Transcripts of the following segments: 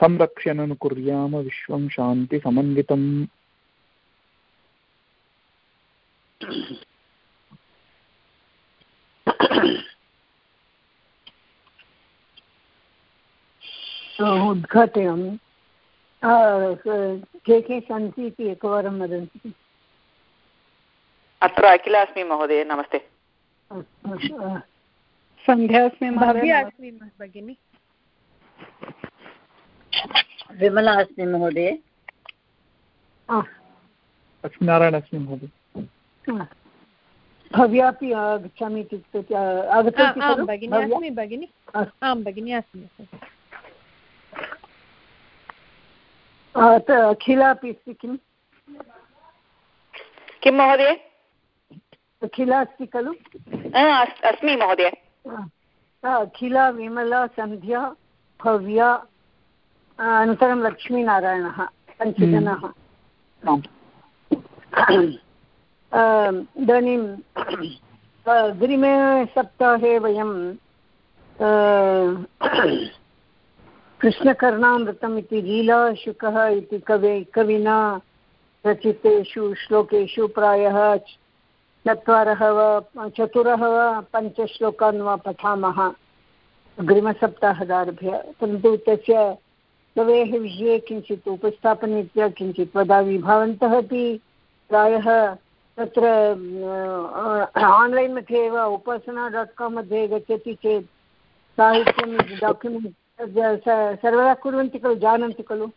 संरक्ष्यननुकुर्याम विश्वं शान्तिसमन्वितम् उद्घाटयामि। के के सन्ति इति एकवारं वदन्ति। अत्र अखिला अस्मि महोदय नमस्ते। सन्ध्या अस्मि अस्मि भगिनि। विमला अस्मि महोदय। लक्ष्मीनारायण अस्मि महोदय। भव्यापि आगच्छामि इत्युक्ते आगच्छति भगिनि भगिनि। आं भगिनि अस्मि अखिला अपि अस्ति किम् किं महोदय? अखिला अस्ति खलु? अस्मि महोदय। अखिला विमला सन्ध्या भव्या अनन्तरं लक्ष्मीनारायणः पञ्चजनाः। इदानीं अग्रिमे सप्ताहे वयं कृष्णकर्णामृतम् इति लीलाशुकः इति कवे कविना रचितेषु श्लोकेषु प्रायः चत्वारः वा चतुरः वा पञ्चश्लोकान् वा पठामः। अग्रिमसप्ताहदारभ्य परन्तु तस्य कवेः विषये किञ्चित् उपस्थापनरीत्या किञ्चित् वदामि। भवन्तः अपि प्रायः तत्र आन्लैन् मध्ये एव उपासना डाट् काम् मध्ये गच्छति चेत् साहित्यं डाक्युमेण्ट् सर्वदा कुर्वन्ति खलु, जानन्ति खलु।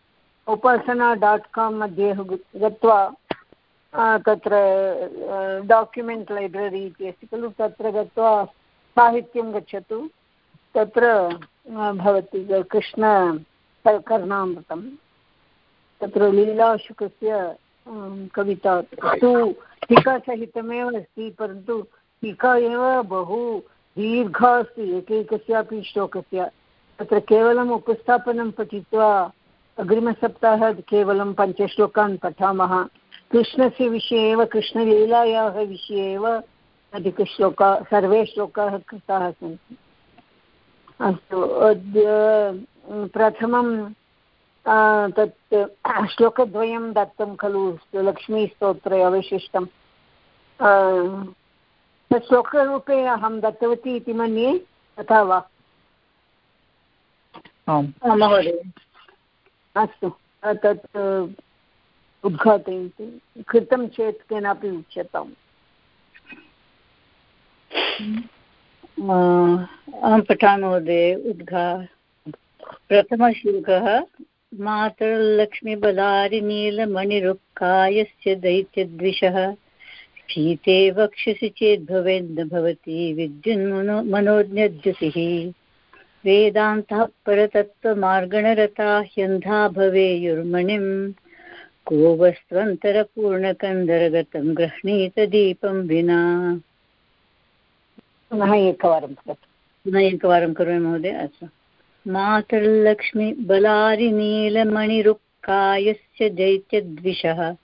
उपासना डाट् काम् मध्ये गत्वा तत्र डाक्युमेण्ट् लैब्ररी इति अस्ति खलु, तत्र गत्वा साहित्यं गच्छतु। तत्र भवति कृष्ण कर्णामृतं तत्र लीलाशुकस्य कविता तु टीकासहितमेव अस्ति, परन्तु टीका एव बहु दीर्घा अस्ति एकैकस्यापि श्लोकस्य। तत्र केवलम् उपस्थापनं पठित्वा अग्रिमसप्ताहे केवलं पञ्चश्लोकान् पठामः। कृष्णस्य विषये एव, कृष्णलीलायाः विषये एव अधिकश्लोकाः, सर्वे श्लोकाः कृताः सन्ति। अस्तु, अद्य प्रथमं तत् श्लोकद्वयं दत्तं खलु लक्ष्मीस्तोत्रे अवशिष्टं. तत् श्लोकरूपे अहं दत्तवती इति मन्ये तथा वा? महोदय। अस्तु तत् उद्घाटयन्तु। कृतं चेत् केनापि उच्यताम्। अहं पठामि महोदय उद्घा प्रथमश्लोकः मातर्लक्ष्मीबलारिनीलमणिरुक्कायस्य दैत्यद्विषः। शीते वक्षसि चेद्भवेन्न भवति विद्युन्मनो मनोज्ञद्युतिः वेदान्तः परतत्त्वमार्गणरता ह्यन्धा भवेयुर्मणिम्। को वस्त्वन्तरपूर्णकन्दरगतं गृह्णीत दीपं विना। पुनः एकवारं पुनः एकवारं करोमि महोदय अस्तु। मातर्लक्ष्मि बलारिनीलमणिरुक्कायस्य दैत्यद्विषः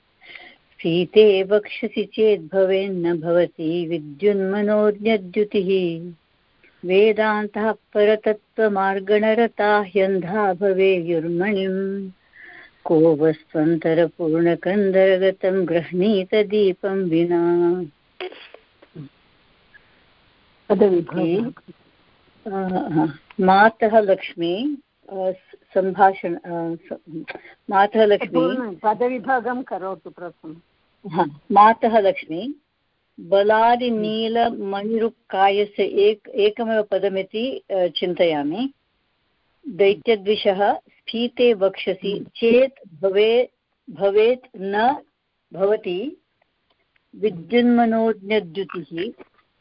सीते वक्षसि चेद्भवेन्न भवति विद्युन्मनोज्ञद्युतिः। वेदान्तः परतत्त्वमार्गणरता ह्यन्धा भवेयुर्मणिम्। को वस्त्वन्तरपूर्णकन्दरगतं गृह्णीत दीपं विना मातः लक्ष्मी सम्भाषण मातः लक्ष्मी। पदविभागं करोतु प्रथमं। मातः लक्ष्मी बलादिनीलमणिरुक्कायस्य एक एकमेव पदमिति चिन्तयामि। दैत्यद्विषः स्फीते वक्षसि चेत् भवे भवेत् न भवति विद्युन्मनोज्ञद्युतिः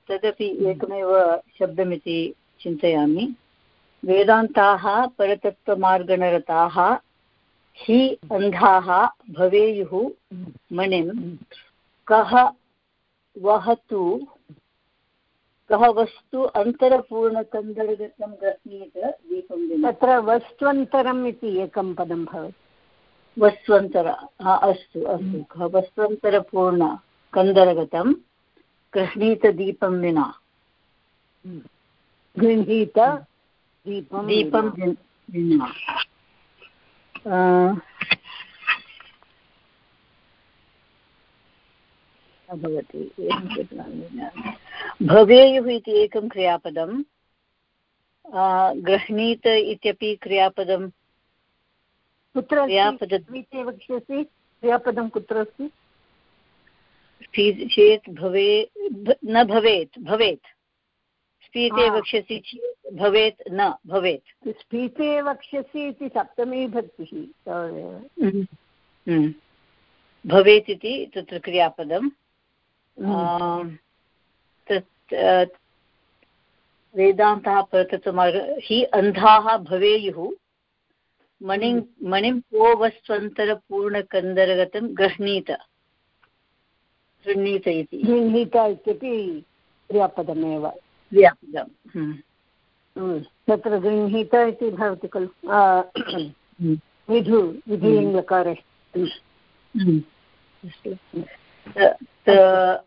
तदपि एकमेव शब्दमिति चिन्तयामि। वेदान्ताः परतत्त्वमार्गणरताः हि अन्धाः भवेयुः मणिं कः वहतु कः वस्तु अन्तरपूर्णकन्दर्गतं गृह्णीत दीपं विना। तत्र वस्त्वन्तरम् इति एकं पदं भवति। वस्त्वन्तर अस्तु अस्तु। कः वस्त्वन्तरपूर्ण कन्दरगतं गृह्णीतदीपं विना। गृह्णीत दीपं दीपं भवति भवेयुः इति एकं क्रियापदं। गृह्णीत इत्यपि क्रियापदं। कुत्र अस्ति? क्रियापद द्वितीये वक्ष्यसि क्रियापदं कुत्र अस्ति? चेत् भवे न भवेत् भवेत्। स्फीते हा। वक्ष्यसि चेत् भवेत् न भवेत् स्फीते वक्ष्यसि इति सप्तमी भक्तिः तावदेव। हम्म। भवेत् इति तत्र क्रियापदम् हम्म। तत् वेदान्तः प्रकृतमार्ग हि अन्धाः भवेयुः मणिं मणिं को वस्त्वन्तरपूर्णकन्दरगतं गृह्णीत गृह्णीत इति गृह्णीत इत्यपि क्रियापदमेव क्रियापदम् हम्म। हम्म। तत्र गृह्णीत इति भवति खलु। विधु विधिलिङ्गकारे। त- त-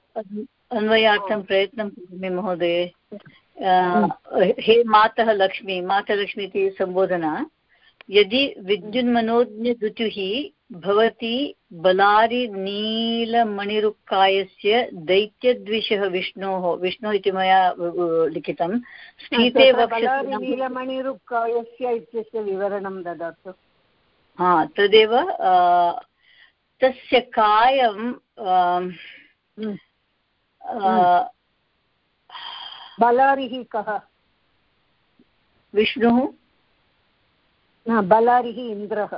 अन्वयार्थं प्रयत्नं करोमि महोदय। हे मातः लक्ष्मी मातः लक्ष्मी इति सम्बोधना। यदि विद्युन्मनोज्ञदुतुः भवति बलारिनीलमणिरुक्कायस्य दैत्यद्विषः विष्णोः विष्णुः इति मया लिखितं। वक्षसि बलारिनीलमणिरुक्कायस्य इत्यस्य विवरणं ददातु। हा तदेव तस्य कायं हम्म। अ, बलारिः कः? विष्णुः? बलारिः इन्द्रः।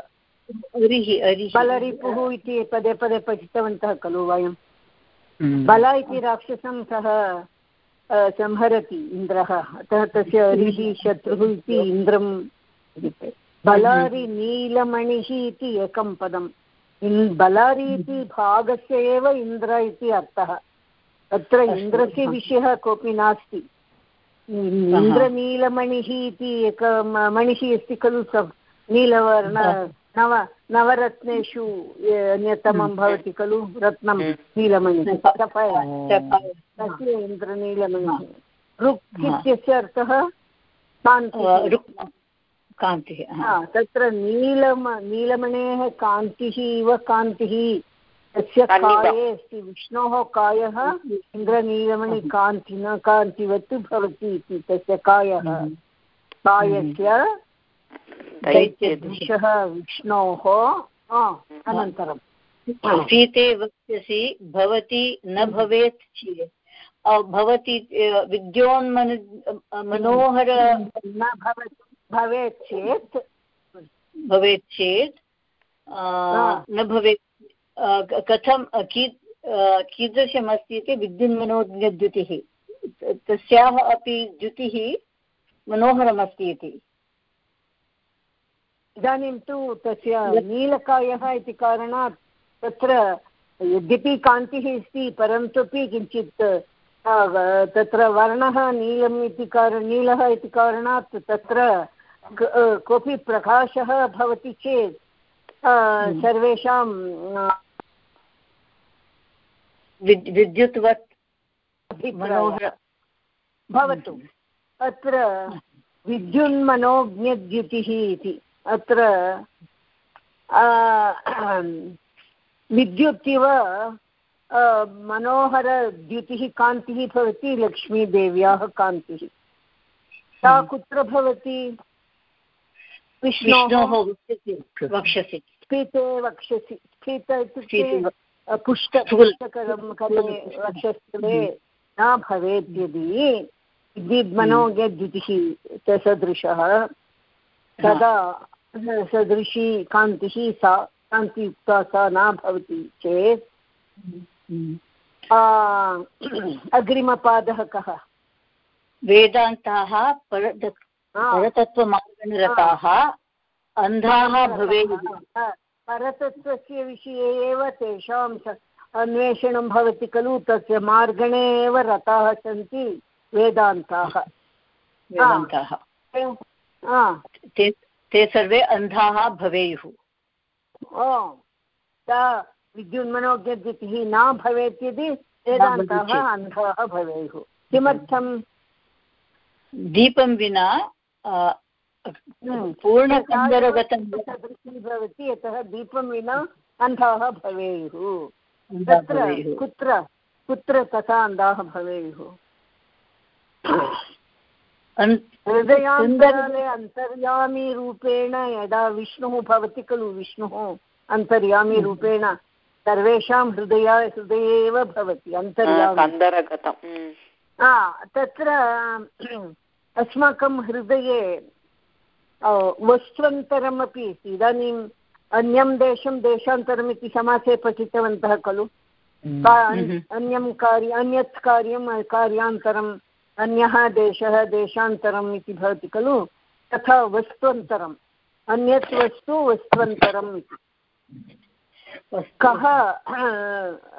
बलरिपुः इति पदे पदे पठितवन्तः खलु वयं। हम्म। बल इति राक्षसं सः संहरति इन्द्रः। अतः तस्य अरिः शत्रुः इति इन्द्रं इति। बलारि नीलमणिः इति एकं पदम्। इन्- बलारि इति भागस्य एव इन्द्र इति अर्थः। तत्र इन्द्रस्य विषयः कोऽपि नास्ति। इन्द्रनीलमणिः इति एक मणिः अस्ति खलु स। नीलवर्ण नव नवरत्नेषु अन्यतमं भवति खलु? रत्नं नीलमणिः। तस्य इन्द्रनीलमणिः ऋक् इत्यस्य अर्थः कान्तिः। रुक् कान्तिः हा। हा, तत्र नीलम नीलमणेः कान्तिः इव कान्तिः। तस्य कान्तिः। काये अस्ति? विष्णोः कायः? इन्द्रनीलमणि कान्तिना कान्तिवत् भवति इति। तस्य कायः? कायस्य दैत्यदृशः विष्णोः अनन्तरं। स्फीते वक्ष्यसि भवति न भवेत् चेत्। अ, भवति विद्योन्मनु मनोहर न भवति भवेत् चेत्। भवेत् चेत्। न भवेत् कथं की कीदृशमस्ति इति विद्युन्मनोज्ञद्युतिः। तस्याः अपि द्युतिः मनोहरमस्ति इति। इदानीं तु तस्य नीलकायः इति कारणात् तत्र यद्यपि कान्तिः अस्ति परन्तुपि किञ्चित् तत्र वर्णः नीलम् इति कार नीलः इति कारणात् तत्र कोऽपि प्रकाशः भवति चेत् सर्वेषां विद्युत्वत् भवतु। अत्र विद्युन्मनोज्ञद्युतिः इति। अत्र आ, विद्युत् इव आ, मनोहरद्युतिः कान्तिः भवति लक्ष्मीदेव्याः कान्तिः। सा कुत्र भवति? विष्णोः वक्षसि स्फीते वक्षसि। स्फीत इत्युक्ते स्फीते अ, पुष्ट पुष्टकरं करे वक्षस्थले न भवेत् यदि। विद्युन्मनोज्ञद्युतिः सदृशः। तदा सदृशी कान्तिः सा कान्तियुक्ता सा न भवति चेत् आ, अग्रिमपादः कः? वेदान्ताः परत आ, परतत्त्वमार्गनिरताः अन्धाः भवेयुः। परतत्त्वस्य विषये एव तेषां अन्वेषणं भवति खलु तस्य मार्गणे एव रताः सन्ति वेदान्ताः। वेदान्ताः। ते ते सर्वे अन्धाः भवेयुः। ओ। विद्युन्मनोज्ञतिः न भवेत् यदि वेदान्ताः अन्धाः भवेयुः। किमर्थं दीपं विना हम्म। पूर्णकन्दरगतं भवति यतः दीपं विना अन्धाः भवेयुः। तत्र कुत्र कुत्र तथा अन्धाः भवेयुः? अन्तर्यामी रूपेण यदा विष्णुः भवति खलु विष्णुः अन्तर्यामी हम्म। रूपेण सर्वेषां हृदय हृदये एव भवति अन्तर्यामी हम्म। तत्र अस्माकं हृदये वस्त्वन्तरमपि अस्ति इदानीम् अन्यं देशं देशान्तरम् इति समासे पठितवन्तः खलु हम्म। अन्यं कार्य अन्यत् कार्यं कार्यान्तरम् अन्यः देशः देशान्तरम् इति भवति खलु? तथा वस्त्वन्तरम् अन्यत् वस्तु वस्त्वन्तरम् इति। कः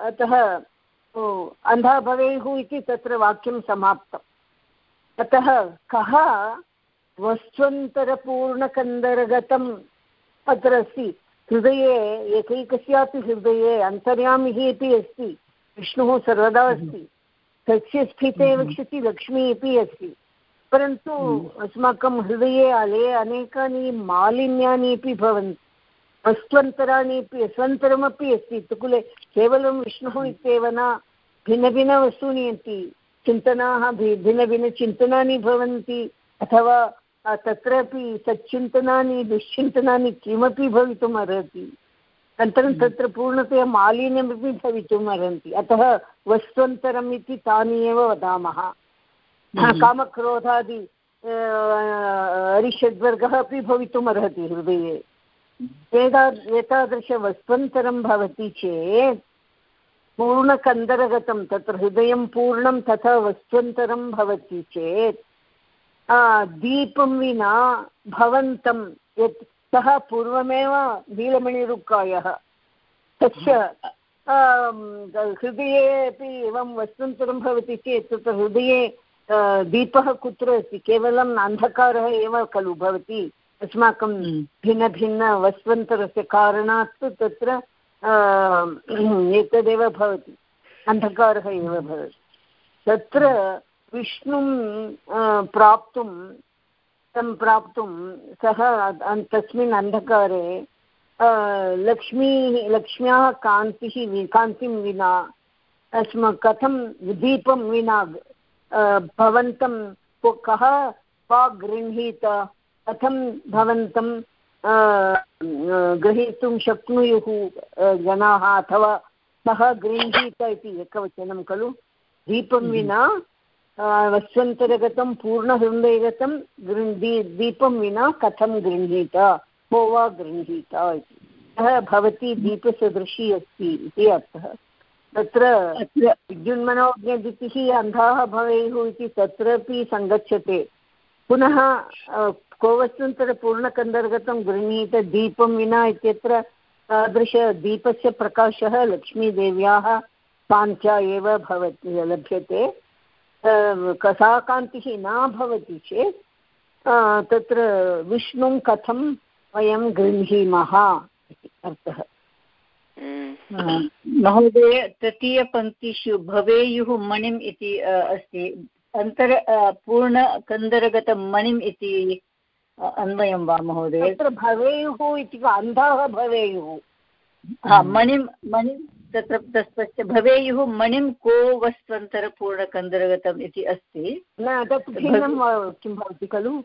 अतः अन्धः भवेयुः इति तत्र वाक्यं समाप्तम् अतः कः वस्त्वन्तरपूर्णकन्दरगतम् अत्र अस्ति हृदये एकैकस्यापि हृदये अन्तर्यामिः इति अस्ति। विष्णुः सर्वदा अस्ति। तस्य स्थिते वक्षति लक्ष्मी अपि अस्ति। परन्तु अस्माकं हृदये अले अनेकानि मालिन्यानि अपि भवन्ति। वस्त्वन्तराणि अपि स्वन्तरमपि अस्ति। इत्युक्ते केवलं विष्णुः इत्येव न भिन्नभिन्नवस्तूनि सन्ति चिन्तनाः भिन्नभिन्नचिन्तनानि भवन्ति। अथवा तत्रापि सच्चिन्तनानि दुश्चिन्तनानि किमपि भवितुम् अर्हति अनन्तरं तत्र पूर्णतया मालिन्यमपि भवितुम् अर्हन्ति। अतः वस्त्वन्तरम् इति तानि एव वदामः। कामक्रोधादि अरिषड्वर्गः अपि भवितुम् अर्हति हृदये। एता एतादृशवस्त्वन्तरं भवति चेत् पूर्णकन्दरगतं तत्र हृदयं पूर्णं तथा वस्त्वन्तरं भवति चेत् दीपं विना भवन्तं यत् सः पूर्वमेव नीलमणिरुक्कायः। तस्य हृदये अपि एवं वस्तुन्तरं भवति चेत् तत्र हृदये दीपः कुत्र अस्ति? केवलम् अन्धकारः एव खलु भवति। अस्माकं हम्म। भिन्नभिन्नवस्त्वन्तरस्य कारणात् तत्र एतदेव भवति। अन्धकारः एव भवति। तत्र विष्णुं प्राप्तुं तं प्राप्तुं सः तस्मिन् अन्धकारे लक्ष्मी लक्ष्म्याः कान्तिः कान्तिं विना अस्म कथं दीपं विना भवन्तं कः वा गृह्णीत कथं भवन्तं ग्रहीतुं शक्नुयुः जनाः अथवा सः गृह्णीत इति एकवचनं खलु दीपं हम्म। विना वस्वन्तरगतं पूर्णहृदयगतं गृह् दीपं विना कथं गृह्णीत? को वा गृह्णीत इति। सः भवती दीपसदृशी अस्ति इति अर्थः। तत्र विद्युन्मनोज्ञदितिः अन्धाः भवेयुः इति तत्रापि सङ्गच्छते। पुनः को वस्वन्तरपूर्णकन्दर्गतं गृह्णीत दीपं विना इत्यत्र तादृशदीपस्य प्रकाशः लक्ष्मीदेव्याः काञ्चा एव भवति लभ्यते। सा कान्तिः न भवति चेत् तत्र विष्णुं कथं वयं गृह्णीमः इति अर्थः। महोदय तृतीयपङ्क्तिषु भवेयुः मणिम् इति अस्ति। अन्तर पूर्णकन्दरगतं मणिम् इति अन्वयं वा महोदय? तत्र भवेयुः इति अन्धाः भवेयुः? मणिं मणिं तत्र तस्य भवेयुः मणिं को वस्त्वन्तरपूर्णकन्दरगतम् इति अस्ति। न तत् भिन्नं किं भवति खलु?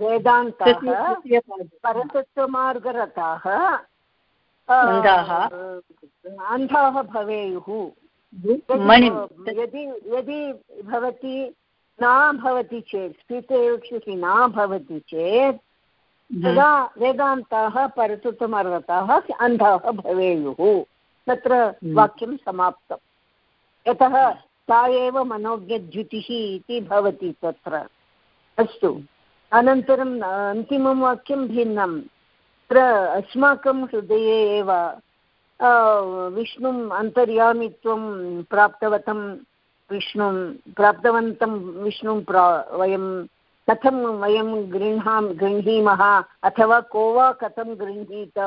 वेदान्तः परतत्त्वमार्गरताः अन्धाः। भवेयुः। यदि यदि भवती न भवति चेत् स्फीते न भवति चेत् तदा वेदान्ताः परतुत्वमर्हताः अन्धाः भवेयुः। तत्र वाक्यं समाप्तम् यतः सा एव मनोज्ञद्युतिः इति भवति तत्र। अस्तु। अनन्तरम् अन्तिमं वाक्यं भिन्नं। तत्र अस्माकं हृदये एव विष्णुम् अन्तर्यामित्वं प्राप्तवतं विष्णुं प्राप्तवन्तं विष्णुं प्रा वयं कथं वयं गृह्णां गृह्णीमः? अथवा को वा कथं गृह्णीत?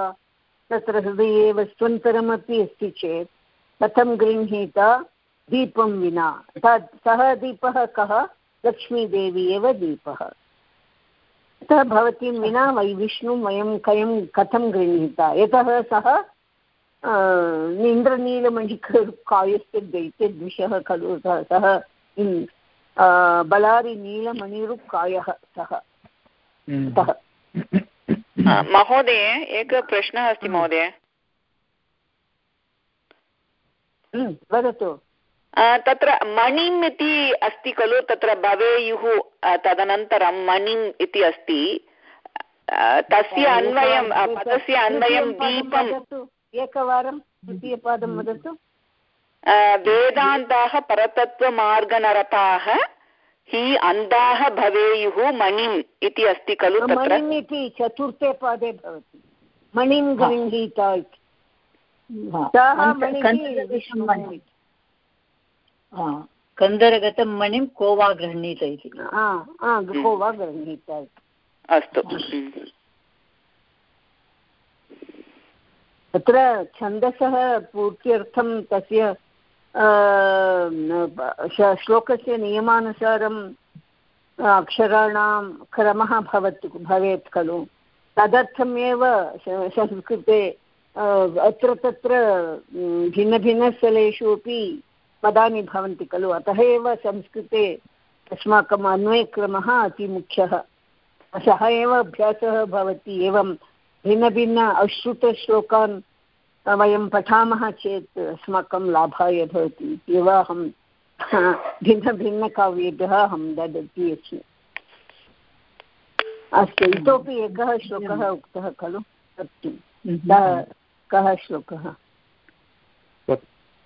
तत्र हृदये वस्त्वन्तरमपि अस्ति चेत् कथं गृह्णीत? दीपं विना। तत् सः दीपः कः? लक्ष्मीदेवी एव दीपः। अतः भवतीं विना वै विष्णुं वयं कयं कथं गृह्णीत? यतः सः इन्द्रनीलमणिकायस्य दैत्यद्विषः खलु सः बलारिनीलमणिरुक्कायः सः। अतः महोदय एकः प्रश्नः अस्ति महोदय। वदतु। तत्र मणिम् इति अस्ति खलु तत्र भवेयुः तदनन्तरं मणिम् इति अस्ति। तस्य अन्वयं पदस्य अन्वयं दीपं एकवारं द्वितीयपादं वदतु। वेदान्ताः परतत्त्वमार्गनरताः हि अन्धाः भवेयुः मणिम् इति अस्ति खलु तत्र? मणिम् इति चतुर्थे पादे भवति। मणिं गृह्णीत कन्दरगतं मणिं को वा गृह्णीत इति। को वा गृह्णीत अस्तु। तत्र छन्दसः पूर्त्यर्थं तस्य श्लोकस्य नियमानुसारम् अक्षराणां क्रमः भवतु, भवेत् खलु। तदर्थमेव संस्कृते अत्र तत्र भिन्नभिन्नस्थलेषु अपि पदानि भवन्ति खलु। अतः एव संस्कृते अस्माकम् अन्वयक्रमः अतिमुख्यः। सः एव अभ्यासः भवति। एवं भिन्नभिन्न अश्रुतश्लोकान् वयं पठामः चेत् अस्माकं लाभाय भवति इत्येव अहं भिन्नभिन्नकाव्येभ्यः अहं ददती अस्मि अस्तु इतोपि एकः श्लोकः उक्तः खलु? सत्यं। कः श्लोकः?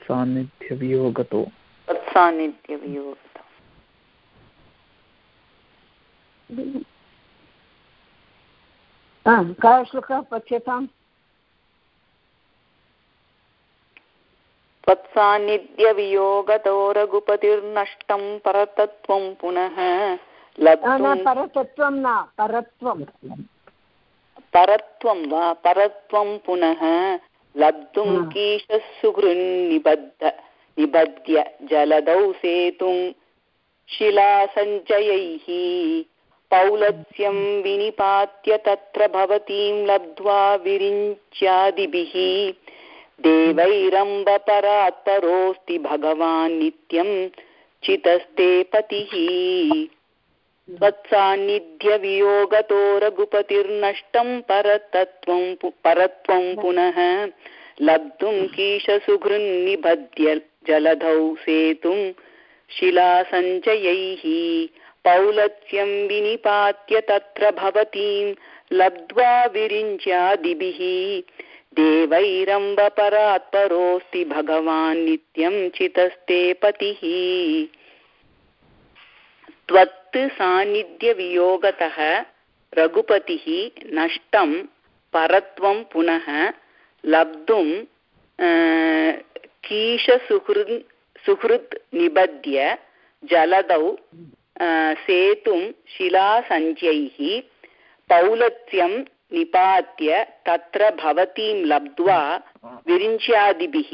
सान्निध्यवियोगतो सान्निध्यवियोगतो कः श्लोकः पच्यताम् त्वत्सान्निध्यवियोगतो रघुपतिर्नष्टं परतत्त्वं पुनः न परत्वं। परत्वं वा परत्वं पुनः लब्धुं कीशः सुहृन्निबद्ध निबध्य जलदौ सेतुं शिलासञ्चयैः। पौलस्यं विनिपात्य तत्र भवतीं लब्ध्वा विरिञ्च्यादिभिः। देवैरम्बपरात्परोऽस्ति भगवान् नित्यं चितस्ते पतिः त्वत्सान्निध्यवियोगतो रघुपतिर्नष्टं परतत्त्वं परत्वं पुनः लब्धुं कीशसुहृन्निबध्य जलधौ सेतुं शिलासञ्चयैः पौलत्स्यं विनिपात्य तत्र भवतीं लब्ध्वा विरिञ्च्यादिभिः देवैरम्बपरात्परोऽस्ति भगवान् नित्यं चितस्ते पतिः। त्वत् सान्निध्यवियोगतः रघुपतिः नष्टं परत्वं पुनः लब्धुं कीशसुहृन् सुहृत् निबध्य जलदौ सेतुं शिलासञ्ज्यैः पौलत्यं निपात्य तत्र भवतीं लब्ध्वा विरिञ्च्यादिभिः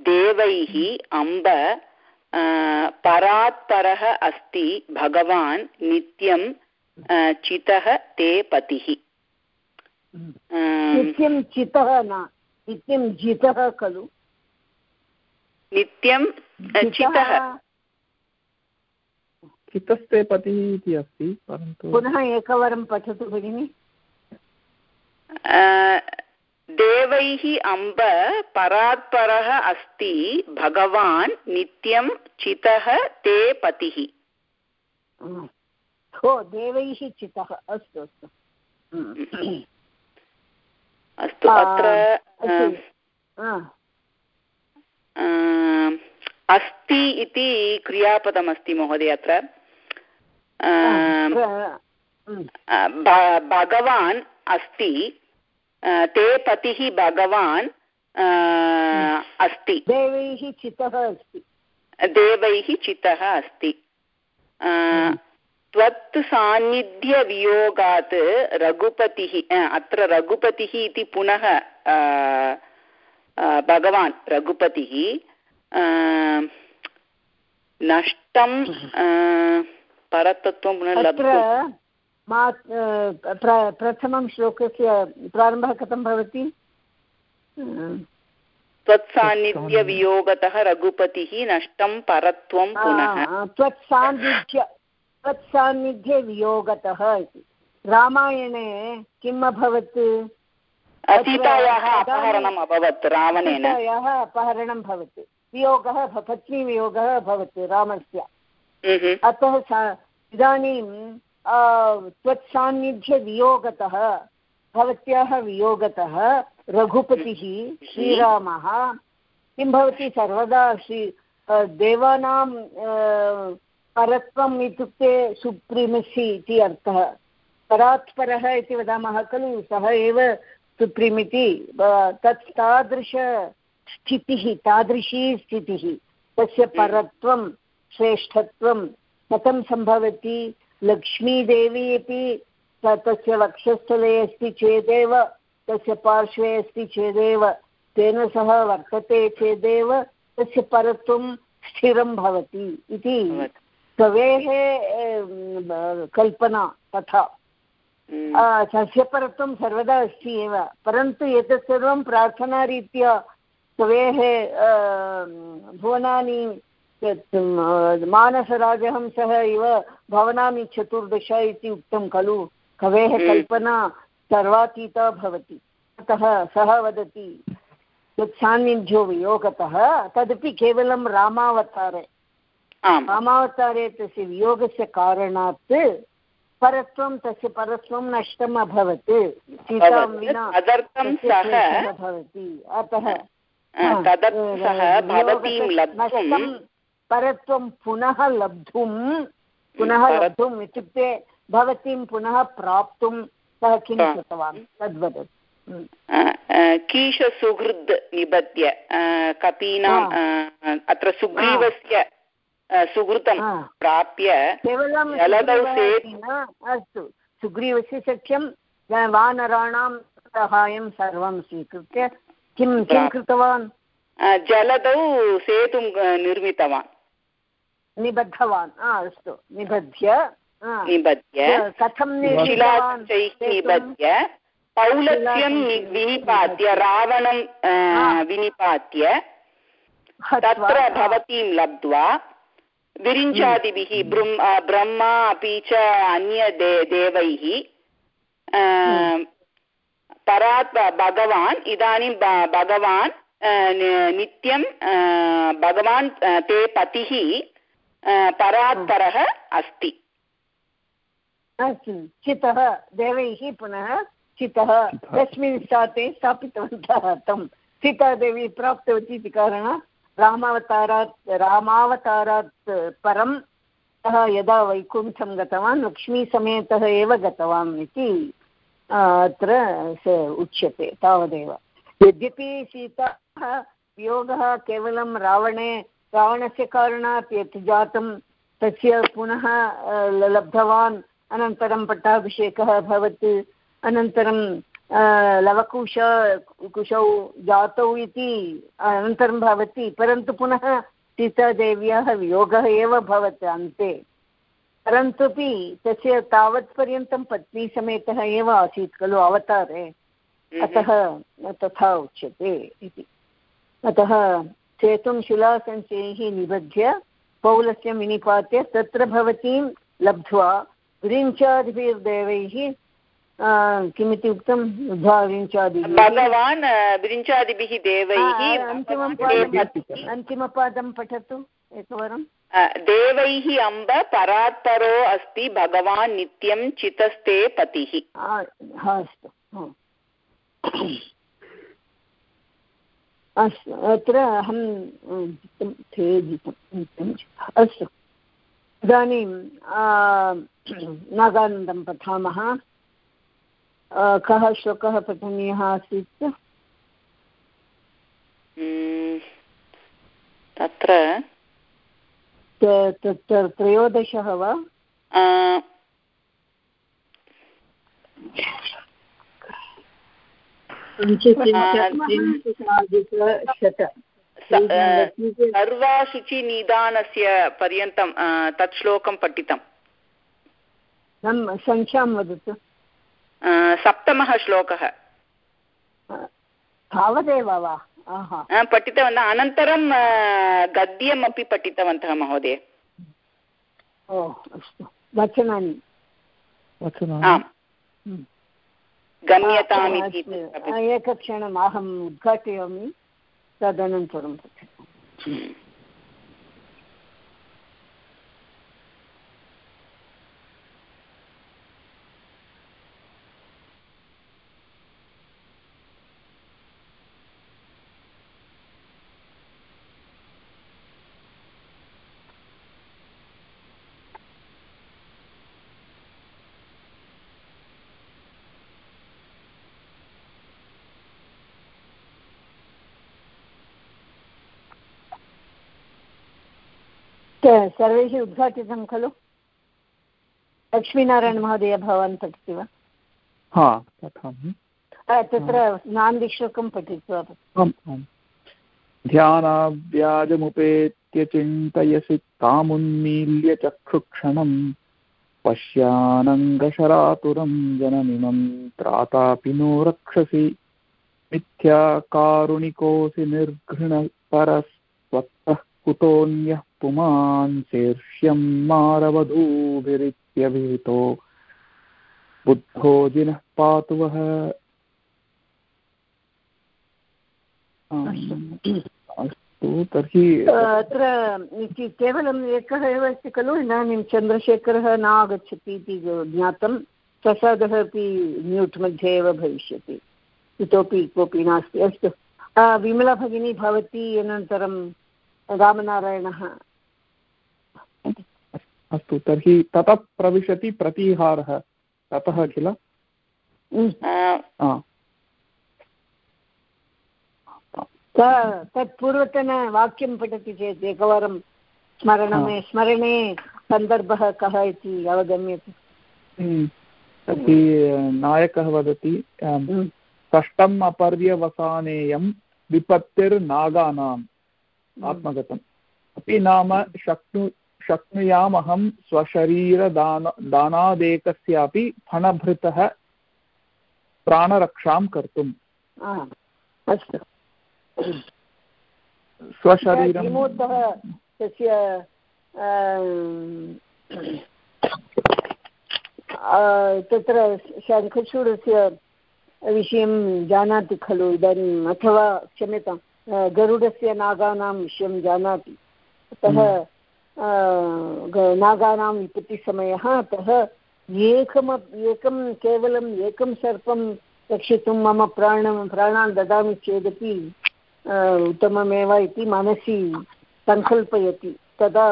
देवैः अम्ब परात्परः अस्ति भगवान् नित्यं चितः ते पतिः। नित्यं चितः न नित्यं जितः खलु? नित्यं चितः। चितस्ते पतिः इति अस्ति परन्तु पुनः एकवारं पठतु भगिनि। देवैः अम्ब परात्परः अस्ति भगवान् नित्यं चितः ते पतिः। हो देवैः चितः अस्तु अस्तु। अस्तु अत्र अस्ति। इति क्रियापदमस्ति महोदय अत्र। भगवान् अस्ति ते पतिः भगवान् अस्ति। देवैः चितः अस्ति। देवैः चितः अस्ति। त्वत् सान्निध्यवियोगात् रघुपतिः अत्र रघुपतिः इति पुनः भगवान् रघुपतिः नष्टं अ, परतत्त्वं पुनः लब्धुं। मा प्र- प्रथमं श्लोकस्य प्रारम्भः कथं भवति? त्वत्सान्निध्यवियोगतः रघुपतिः नष्टं परत्वं पुनः। त्वत्सान्निध्य त्वत्सान्निध्यवियोगतः इति। रामायणे किम् अभवत्? सीतायाः अपहरणम् अभवत् रावणेन। सीतायाः अपहरणं भवति। वियोगः पत्नीवियोगः भवत् रामस्य। mhm, अतः सा इदानीं त्वत्सान्निध्यवियोगतः भवत्याः वियोगतः, रघुपतिः श्रीरामः। किं भवति सर्वदा श्री देवानां परत्वम् इत्युक्ते सुप्रीमसि इति अर्थः। परात् परः इति वदामः खलु, सः एव सुप्रीम् इति ब- तत् तादृशस्थितिः तादृशी स्थितिः। तस्य परत्वं, श्रेष्ठत्वं, कथं सम्भवति? लक्ष्मीदेवी अपि तस्य वक्षस्थले अस्ति चेदेव तस्य पार्श्वे अस्ति चेदेव तेन सह वर्तते चेदेव तस्य परत्वं स्थिरं भवति इति। कवेः कल्पना तथा। सस्यपरत्वं सर्वदा अस्ति एव परन्तु एतत् सर्वं प्रार्थनारीत्या कवेः भुवनानि मानसराजहंसः इव भवनानि चतुर्दश इति उक्तं खलु। कवेः हम्म। कल्पना सर्वातीता भवति। अतः सः वदति यत् सान्निध्यो वियोगतः तदपि केवलं रामावतारे। रामावतारे तस्य वियोगस्य कारणात् परत्वं तस्य परत्वं नष्टम् अभवत्। सीतां विना तदर्थं सः भवति। अतः तदर्थं सः भवतीं लब्धुं नष्टं परत्वं पुनः लब्धुं। पुनः लब्धुम् इत्युक्ते भवतीं पुनः प्राप्तुं सः किं कृतवान्? तद्वदतु। कीशसुहृद् निबध्य कपीनां अत्र सुग्रीवस्य सुहृतं. प्राप्य केवलं अस्तु। सुग्रीवस्य सख्यं वानराणां सहायं सर्वं स्वीकृत्य किं किं कृतवान्? जलदौ सेतुं निर्मितवान्। निबद्धवान्। अस्तु। निबध्य। निबध्य। कथं? निबध्य। शिलाचैः विनिपात्य रावणं विनिपात्य। तत्र भवतीं लब्ध्वा विरिञ्चादिभिः ब्रह्म अ, ब्रह्मा अपि च अन्य दे देवैः परात् भगवान् इदानीं भगवान् नित्यं भगवान् ते पतिः परात् परः अस्ति। अस्तु चितः देवैः पुनः चितः तस्मिन् स्थाने स्थापितवन्तः तं। सीतादेवी प्राप्तवती इति कारणात् रामावतारात् रामावतारात् परं सः यदा वैकुण्ठं गतवान् लक्ष्मीसमेतः एव गतवान् इति अत्र उच्यते तावदेव। यद्यपि सीताः वियोगः केवलं रावणे रावणस्य कारणात् यत् जातं तस्य पुनः लब्धवान्। अनन्तरं पट्टाभिषेकः अभवत्। अनन्तरं लवकुश कुशौ जातौ इति अनन्तरं भवति। परन्तु पुनः सीतादेव्याः वियोगः एव भवत् अन्ते। परन्तुपि तस्य तावत्पर्यन्तं पत्नीसमेतः एव आसीत् खलु अवतारे। अतः तथा उच्यते इति। अतः सेतुं शिलासञ्चयैः निबध्य पौलस्य विनिपात्य तत्र भवतीं लब्ध्वा विरिञ्चादिभिर्देवैः किमिति उक्तं? भगवान् विरिञ्चादिभिः देवैः अन्तिमं अन्तिमपादं पठतु एकवारं। देवैः अम्ब परात्परो अस्ति भगवान् नित्यं चितस्ते पतिः। अस्तु। अस्तु अत्र अहं जितं, अस्तु। इदानीं नागानन्दं पठामः। कः श्लोकः पठनीयः आसीत्? तत्र तत्र त्रयोदशः वा? सर्वाशुचिनिदानस्य पर्यन्तं तत् श्लोकं पठितम्। सङ्ख्यां वदतु। सप्तमः श्लोकः। तावदेव वा? पठितवन्तः अनन्तरं गद्यमपि पठितवन्तः महोदय। ओ अस्तु। वचनानि। आम्। गम्यतामिति एकक्षणम् अहम् उद्घाटयामि तदनन्तरं पठ्यते सर्वैः उद्घाटितं खलु? लक्ष्मीनारायणमहोदय भवान् पठति वा? हा पठामि। तत्र नान्दिश्लोकं पठित्वा आम् चिन्तयसि तामुन्मील्य चक्षुक्षणम् पश्यानङ्गशरातुरं जनमिमं त्रातापि नो रक्षसि। मिथ्याकारुणिकोऽसि निर्घृणपरस्वत्तः कुतोऽन्यः पुमान् शीर्ष्यं मारवधूभिरित्यभिहितो। बुद्धो जिनः पातु वः अस्तु, तर्हि अत्र केवलम् एकः एव अस्ति खलु? इदानीं चन्द्रशेखरः न आगच्छति इति ज्ञातं। प्रसादः अपि म्यूट् मध्ये एव भविष्यति। इतोपि कोऽपि नास्ति। अस्तु। विमला भगिनी, भवती अनन्तरं रामनारायणः। अस्तु तर्हि ततः प्रविशति प्रतिहारः। ततः किल? तत् पूर्वतनवाक्यं पठति चेत् एकवारं स्मरणमे स्मरणे सन्दर्भः कः इति अवगम्यते। तर्हि नायकः वदति कष्टम् अपर्यवसानेयं विपत्तिर्नागानाम्। आत्मगतम्। अपि नाम शक्नु शक्नुयामहं स्वशरीरदान दानादेकस्यापि फणभृतः प्राणरक्षां कर्तुम् अस्तु। स्वशरीरं तस्य तत्र शङ्खचूडस्य विषयं जानाति खलु इदानीम् अथवा क्षम्यतां गरुडस्य नागानां विषयं जानाति। अतः नागानां विपत्तिसमयः अतः एकम एकं केवलम् एकं सर्पं रक्षितुं मम प्राणं प्राणान् ददामि चेदपि उत्तममेव इति मनसि सङ्कल्पयति तदा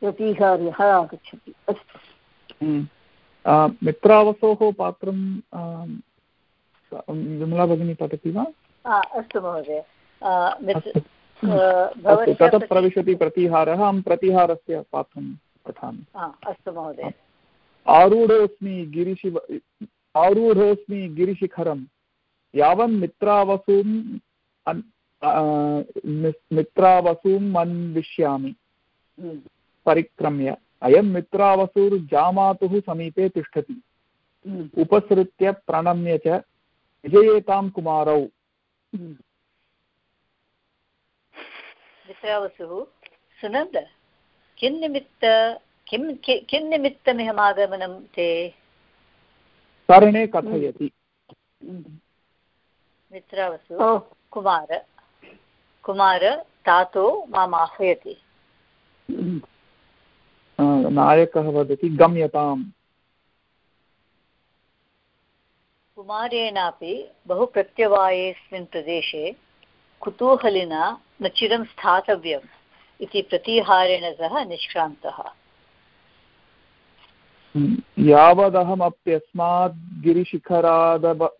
प्रतिहार्यः आगच्छति। अस्तु। मित्रावसोः पात्रं विमला भगिनी पठति वा? अस्तु महोदय। ततः प्रविशति प्रतिहारः अहं प्रतिहारस्य पात्रं पठामि। अस्तु महोदय। आरूढोऽस्मि गिरिशि आरूढोऽस्मि गिरिशिखरं यावन्मित्रावसूं मित्रावसूम् अन्विष्यामि। परिक्रम्य। अयं मित्रावसुर्जामातुः समीपे तिष्ठति। उपसृत्य प्रणम्य च विजयेतां कुमारौ। मित्रावसुः सुनन्द किन्निमित्त किं किन्निमित्तमिहमागमनं ते? कथयति। मित्रावसु कुमार कुमार तातो माम् आह्वयति। नायकः वदति गम्यताम्। कुमारेणापि बहु प्रत्यवायेऽस्मिन् प्रदेशे कुतूहलिना न चिरं स्थातव्यम् इति प्रतिहारेण सह निष्क्रान्तः। यावदहमप्यस्मात् गिरिशिखरादव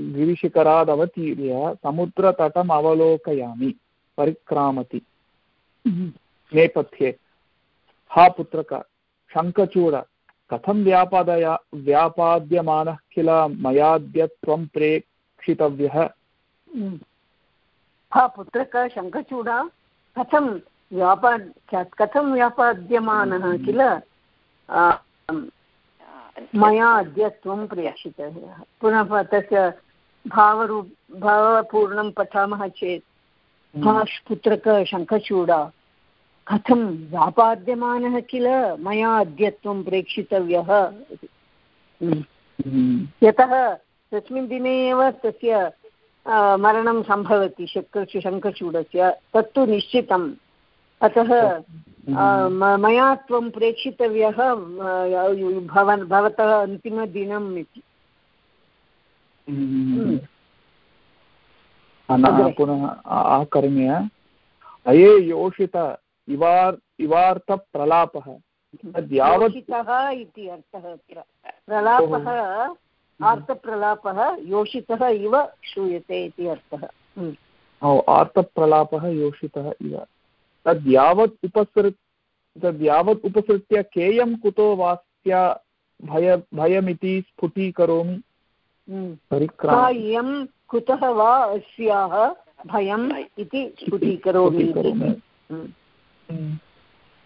गिरिशिखरादवतीर्य समुद्रतटम् अवलोकयामि परिक्रामति। नेपथ्ये। हा पुत्रक शङ्खचूड कथं व्यापादया व्यापाद्यमानः किल मयाद्य त्वं प्रेक्षितव्यः? हा पुत्रक शङ्खचूड कथं व्यापा कथं व्यापाद्यमानः किल? मया अद्य त्वं प्रेक्षितः पुनः तस्य भावरूप भावपूर्णं पठामः चेत् भाष् पुत्रक शङ्खचूड कथं व्यापाद्यमानः किल? मया अद्य त्वं प्रेक्षितव्यः यतः तस्मिन् दिने एव तस्य मरणं सम्भवति शङ्क शङ्खचूडस्य तत्तु निश्चितम्। अतः मया त्वं प्रेक्षितव्यः भवन् भवतः अन्तिमदिनम् इति। पुनः आकर्ण्य अये योषित इवार् इवार्थप्रलापः। यावत् इति अर्थः अत्र। प्रलापः आर्तप्रलापः योषितः इव श्रूयते इति अर्थः। आर्तप्रलापः योषितः इव। तद् यावत् उपसृ तद् यावत् उपसृत्य केयं कुतो वास्या भय भयमिति स्फुटीकरोमि। इयं कुतः वा अस्याः भयम् इति स्फुटीकरोमि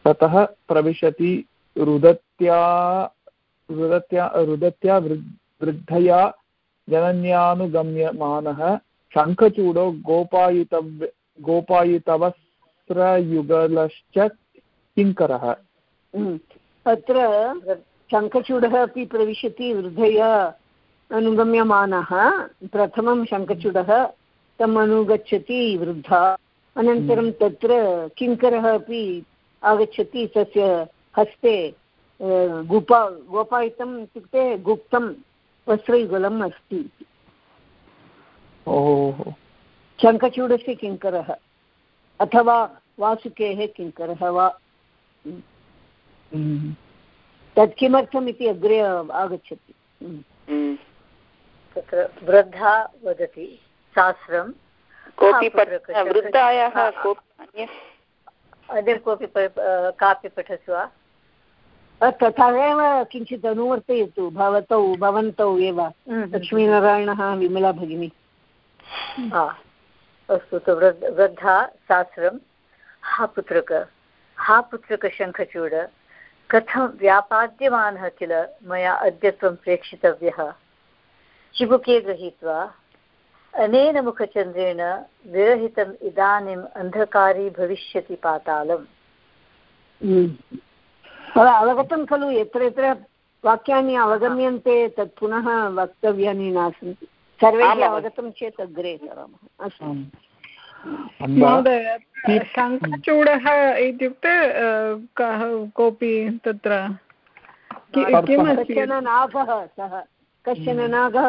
ततः प्रविशति रुदत्या रुदत्या रुदत्या वृद्धया जनन्यानुगम्यमानः शङ्खचूडो गोपायितव्य गोपायितवस्त्रयुगलश्च किङ्करः। अत्र शङ्खचूडः अपि प्रविशति वृद्धया अनुगम्यमानः। प्रथमं शङ्खचूडः तम् अनुगच्छति वृद्धा। अनन्तरं तत्र किङ्करः अपि आगच्छति तस्य हस्ते गुपा गोपायितम् इत्युक्ते गुप्तं वस्त्रयुगलम् अस्ति शङ्खचूडस्य किङ्करः अथवा वासुकेः किङ्करः वा? तत् किमर्थम् इति अग्रे आगच्छति। तत्र वृद्धा वदति शास्त्रं। कोऽपि वृद्धायाः अन्य कोऽपि कापि पठतु वा? तथा एव किञ्चित् अनुवर्तयतु भवतौ भवन्तौ एव। लक्ष्मीनारायणः विमला भगिनी। अस्तु तु वृद्धा शास्त्रं। हा पुत्रक हा पुत्रकशङ्खचूड कथं व्यापाद्यमानः किल मया अद्य त्वं प्रेक्षितव्यः? चिबुके गृहीत्वा अनेन मुखचन्द्रेण विरहितम् इदानीम् अन्धकारी भविष्यति पातालम्। अवगतं खलु यत्र यत्र वाक्यानि अवगम्यन्ते तत् पुनः वक्तव्यानि नासन् सर्वैः अवगतं चेत् अग्रे करोमः अस्तु। महोदय शङ्खचूडः इत्युक्ते कः कोऽपि तत्र कश्चन नागः सः। कश्चन नागः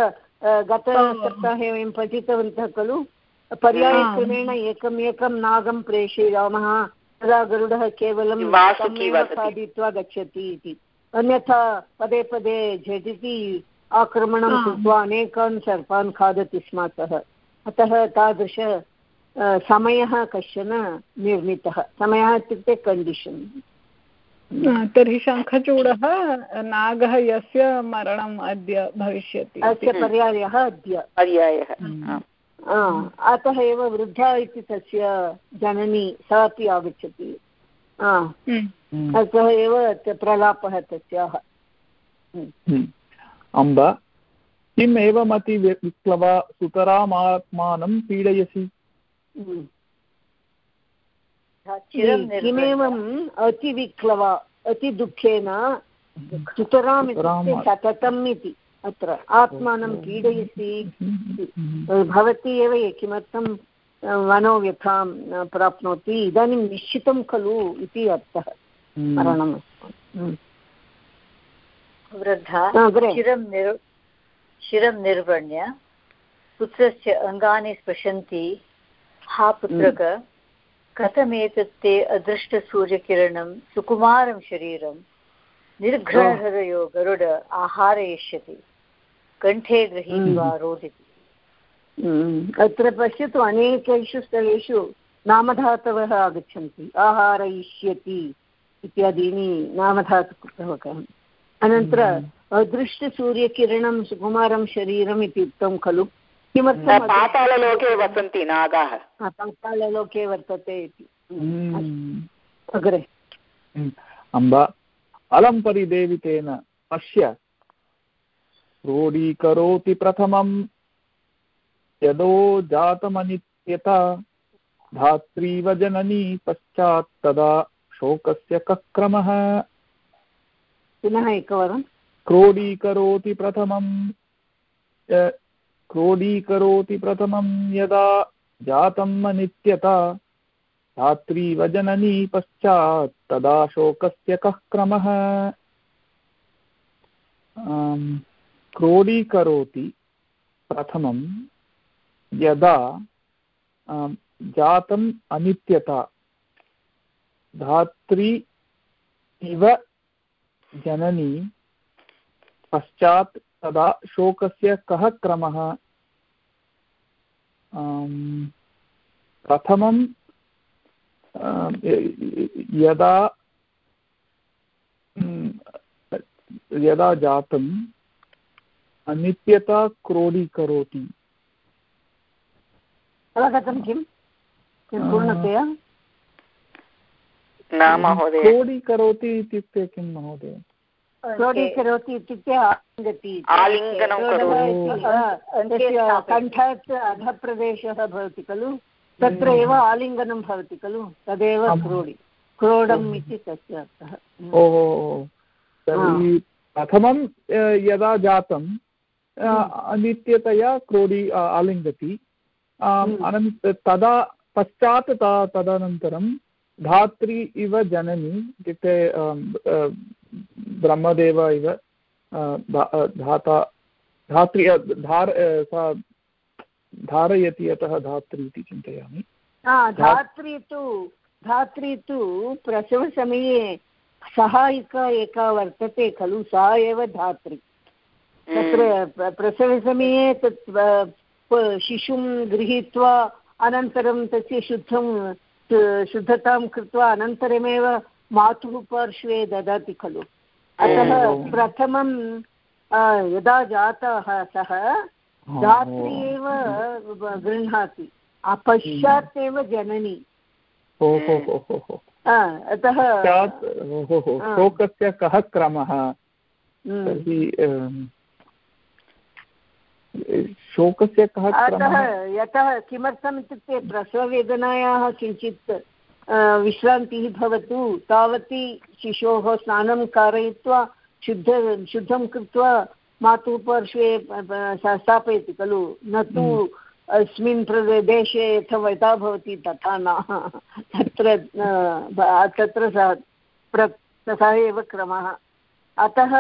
गतसप्ताहे वयं पठितवन्तः खलु। पर्यायक्रमेण एकम् एकं नागं प्रेषयामः। तदा गरुडः केवलं खादित्वा गच्छति इति। अन्यथा पदे पदे झटिति आक्रमणं कृत्वा अनेकान् सर्पान् खादति स्म सः अतः तादृश समयः कश्चन निर्मितः। समयः इत्युक्ते कण्डिशन् तर्हि शङ्खचूडः नागः यस्य मरणम् अद्य भविष्यति अस्य पर्यायः अद्य। पर्यायः अतः एव वृद्धा इति तस्य जननी सा अपि आगच्छति। अतः एव प्रलापः तस्याः। अम्ब किम् एवमति विप्लवा सुतरामात्मानं पीडयसि? किमेवम् अतिविक्लवा अतिदुःखेन सुतराम् इत्युक्ते सततम् इति। अत्र आत्मानं पीडयसि भवती एव किमर्थं मनोव्यथां प्राप्नोति। इदानीं निश्चितं खलु इति अर्थः। मरणम् वृद्धा शिरं निर् शिरं निर्वर्ण्य पुत्रस्य अङ्गानि स्पृशन्ति। हा पुत्रक कथमेतत् ते अदृष्टसूर्यकिरणं सुकुमारं शरीरं निर्घ्नहृदयो गरुड आहारयिष्यति। कण्ठे गृहीत्वा हम्म। रोदिति। हम्म, अत्र पश्यतु अनेकेषु स्थलेषु नामधातवः आगच्छन्ति। आहारयिष्यति इत्यादीनि नामधातुकृतवकम् अनन्तरम् अदृष्टसूर्यकिरणं सुकुमारं शरीरम् इति उक्तं खलु। किमर्थं पाताललोके वसन्ति नागाः। पाताललोके वर्तते इति। हम्म। अग्रे। अम्ब अलं परिदेवितेन पश्य क्रोडीकरोति प्रथमं यदो जातमनित्यता धात्रीव जननी पश्चात् तदा शोकस्य कः क्रमः पुनः एकवारं। क्रोडीकरोति प्रथमं क्रोडीकरोति प्रथमं यदा जातम् अनित्यता धात्रीव जननी पश्चात् तदा शोकस्य कः क्रमः क्रोडीकरोति प्रथमं यदा जातम् अनित्यता। धात्री इव जननी पश्चात् तदा शोकस्य कः क्रमः? प्रथमं यदा यदा जातम् अनित्यता क्रोडीकरोति अवगतं किं पूर्णतया? न महोदय। क्रोडीकरोति इत्युक्ते किं महोदय? क्रोडीकरोति इत्युक्ते आलिङ्गति। आलिङ्गनं कण्ठात् अधप्रदेशः भवति खलु? तत्र एव आलिङ्गनं भवति खलु? तदेव क्रोडि क्रोडम् इति तस्य अर्थः। ओहो तर्हि प्रथमं यदा जातं अनित्यतया क्रोडि आलिङ्गति। अनन्त तदा पश्चात् तदनन्तरं धात्री इव जननी इत्युक्ते ब्रह्मदेव इव धाता धात्री धार सा धारयति अतः धात्री इति चिन्तयामि। धात्री तु धात्री तु प्रसवसमये सहायिका एका वर्तते खलु सा एव धात्री। तत्र प्रसवसमये तत् शिशुं गृहीत्वा अनन्तरं तस्य शुद्धं शुद्धतां कृत्वा अनन्तरमेव मातुः पार्श्वे ददाति खलु। अतः प्रथमं यदा जातः सः धात्री एव गृह्णाति। पश्चात् एव जननी। अतः शोकस्य कः क्रमः? तर्हि शोकस्य कः अतः यतः किमर्थम् इत्युक्ते प्रसववेदनायाः किञ्चित् विश्रान्तिः भवतु। तावती शिशोः स्नानं कारयित्वा शुद्ध शुद्धं कृत्वा मातुः पार्श्वे स्थापयति खलु। न तु अस्मिन् प्रदेशे यथा यथा भवति तथा न। तत्र तत्र सः प्र तथा एव क्रमः। अतः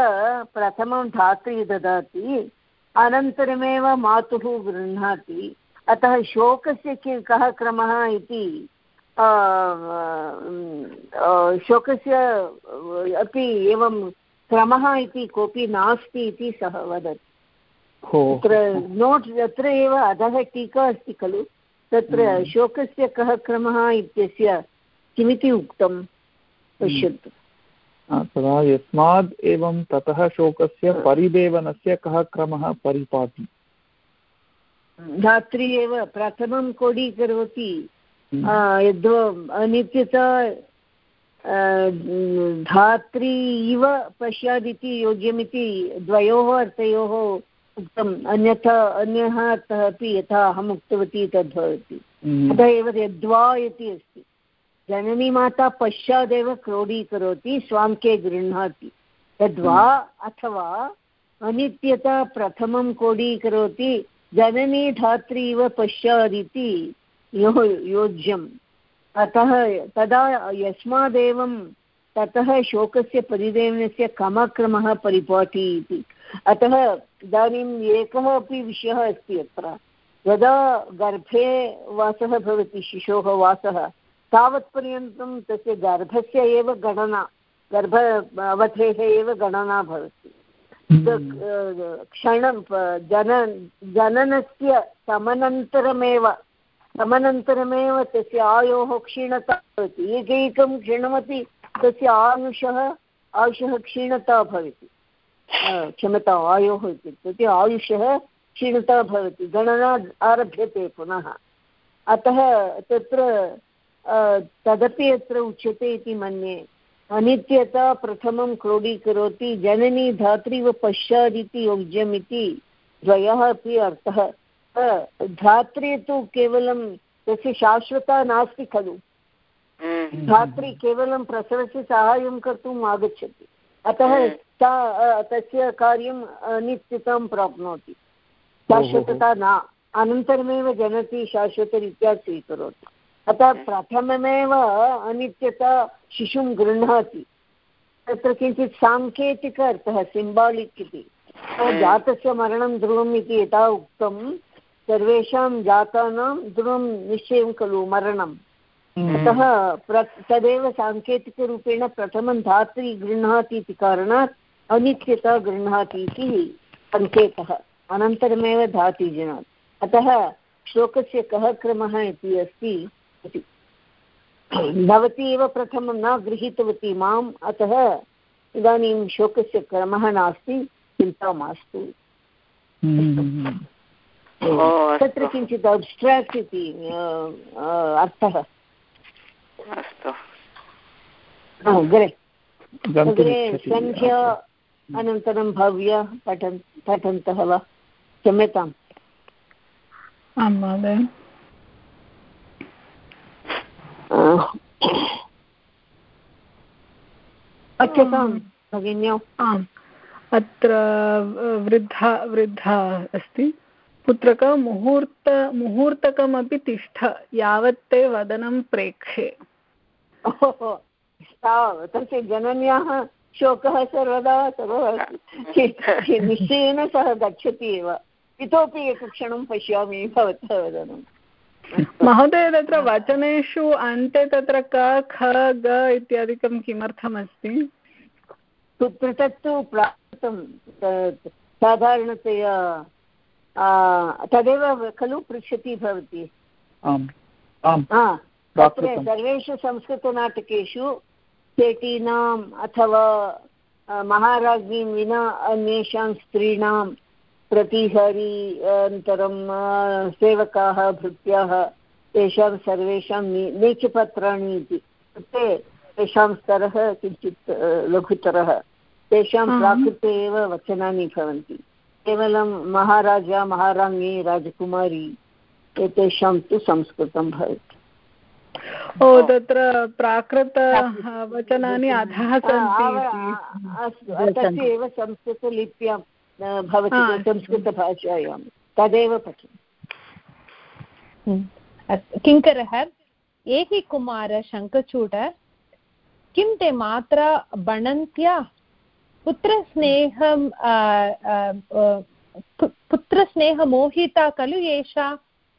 प्रथमं धात्री ददाति। अनन्तरमेव मातुः गृह्णाति। अतः शोकस्य कि कः क्रमः इति शोकस्य अपि एवं क्रमः इति कोऽपि नास्ति इति सः वदति। तत्र नोट् तत्र एव अधः टीका अस्ति खलु। तत्र हम्म। शोकस्य कः क्रमः इत्यस्य किमिति उक्तं? पश्यतु तदा यस्माद् एवं ततः शोकस्य परिदेवनस्य कः क्रमः परिपाति? धात्री एव प्रथमं कोडीकरोति हम्म। यद्व अनित्यता धात्री इव पश्यादिति योग्यमिति द्वयोः अर्थयोः उक्तम्। अन्यथा अन्यः अर्थः अपि यथा अहम् उक्तवती तद्भवति। हम्म। अतः एव यद्वा इति अस्ति। जननी माता पश्चादेव क्रोडीकरोति स्वाङ्के गृह्णाति। यद्वा अथवा अनित्यता प्रथमं कोडीकरोति जननी धात्री इव पश्चादिति यो योज्यम्। अतः तदा यस्मादेवं ततः शोकस्य परिदेवनस्य कमक्रमः परिपाठि इति अतः इदानीम् एकः अपि विषयः अस्ति अत्र। यदा गर्भे वासः भवति शिशोः वासः तावत्पर्यन्तं तस्य गर्भस्य एव गणना गर्भ अवधेः एव गणना भवति। क्षणं जन जननस्य समनन्तरमेव समनन्तरमेव तस्य आयोः क्षीणता भवति। एकैकं क्षणमपि तस्य आयुषः आयुषः क्षीणता भवति। क्षमता आयोः इत्युक्ते आयुषः क्षीणता भवति। गणना आरभ्यते पुनः। अतः तत्र तदपि अत्र उच्यते इति मन्ये। अनित्यता प्रथमं क्रोडीकरोति जननी धात्रीव पश्चादिति योग्यमिति द्वयः अपि अर्थः। धात्री तु केवलं तस्य शाश्वता नास्ति खलु। हम्म। धात्री केवलं प्रसवस्य साहाय्यं कर्तुम् आगच्छति। अतः हम्म। सा तस्य कार्यम् अनित्यतां प्राप्नोति। शाश्वतता न अनन्तरमेव जनती शाश्वतरीत्या स्वीकरोति। अतः प्रथममेव अनित्यता शिशुं गृह्णाति। तत्र किञ्चित् साङ्केतिक अर्थः सिम्बालिक् इति जातस्य मरणं ध्रुवम् इति यथा उक्तं सर्वेषां जातानां ध्रुवं निश्चयं खलु मरणम्। हम्म। अतः प्र तदेव साङ्केतिकरूपेण प्रथमं धात्री गृह्णाति इति कारणात् अनित्यता गृह्णाति इति सङ्केतः। अनन्तरमेव धाति जनात् अतः श्लोकस्य कः क्रमः इति अस्ति? इति। भवती एव प्रथमं न गृहीतवती माम् अतः इदानीं शोकस्य क्रमः नास्ति चिन्ता मास्तु। तत्र किञ्चित् अब्स्ट्राक्ट् इति अर्थः। अग्रे अग्रे सन्ध्या अनन्तरं भव्य पठन् पठन्तः वा? क्षम्यताम्। आं महोदय। पठ्यतां भगिन्यौ। आम्। अत्र वृद्धा वृद्धा अस्ति। पुत्रक मुहूर्त मुहूर्तकमपि तिष्ठ यावत् ते वदनं प्रेक्षे। तस्य जनन्याः शोकः सर्वदा निश्चयेन सः गच्छति एव। इतोपि एकक्षणं पश्यामि भवतः वदनम् महोदय तत्र वचनेषु अन्ते तत्र क ख ग इत्यादिकं किमर्थमस्ति? तत्तु प्राप्तं साधारणतया तदेव खलु पृच्छति भवती। सर्वेषु संस्कृतनाटकेषु सेटीनाम् अथवा महाराज्ञीं विना अन्येषां स्त्रीणां प्रतिहरि अनन्तरं सेवकाः भृत्याः तेषां सर्वेषां नीचपत्राणि इति। इत्युक्ते तेषां स्तरः किञ्चित् लघुतरः। तेषां प्राकृते एव वचनानि भवन्ति। केवलं महाराजा महाराज्ञी राजकुमारी एतेषां तु संस्कृतं भवति। ओ तत्र प्राकृत वचनानि अधः सन्ति अस्तु तस्य एव संस्कृतलिप्यां। भवति संस्कृतभाषायां। तदेव पठन् हम्म। किङ्करः एहि कुमार शङ्खचूड किं ते मात्रा बणन्त्या पुत्रस्नेहं पुत्रस्नेहमोहिता खलु एषा?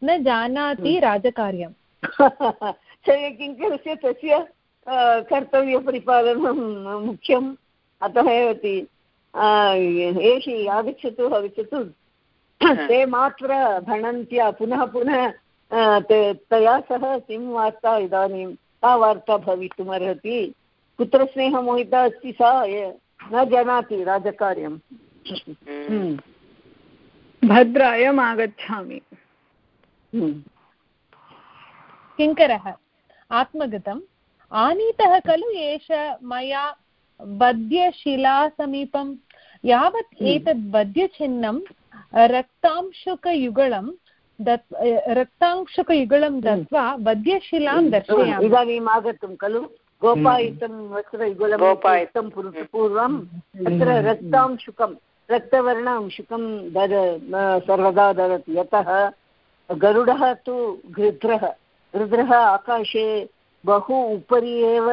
न जानाति हम्म। राजकार्यम्। किङ्करस्य तस्य कर्तव्यपरिपालनं मुख्यम् अतः एव एषि आगच्छतु आगच्छतु ते मात्र भणन्त्या पुनः पुनः तया सह किं वार्ता इदानीं का वार्ता भवितुमर्हति। कुत्र स्नेहमोहिता अस्ति सा न जानाति राजकार्यं। हम्म। भद्रायम् आगच्छामि। हम्म। किङ्करः आत्मगतम्। आनीतः खलु एष मया बद्यशिलासमीपं यावत् हम्म। एतत् बद्यचिह्नं रक्तांशुकयुगलं दत् रक्तांशुकयुगलं हम्म। दत्त्वा बद्यशिलां हम्म। दर्शयामि। इदानीम् आगतं खलु? गोपायितं वस्त्रयुगलं पूर्वम् अत्र रक्तांशुकं रक्तवर्ण अंशुकं दद सर्वदा ददति। यतः गरुडः तु गृध्रः गृध्रः आकाशे बहु उपरि एव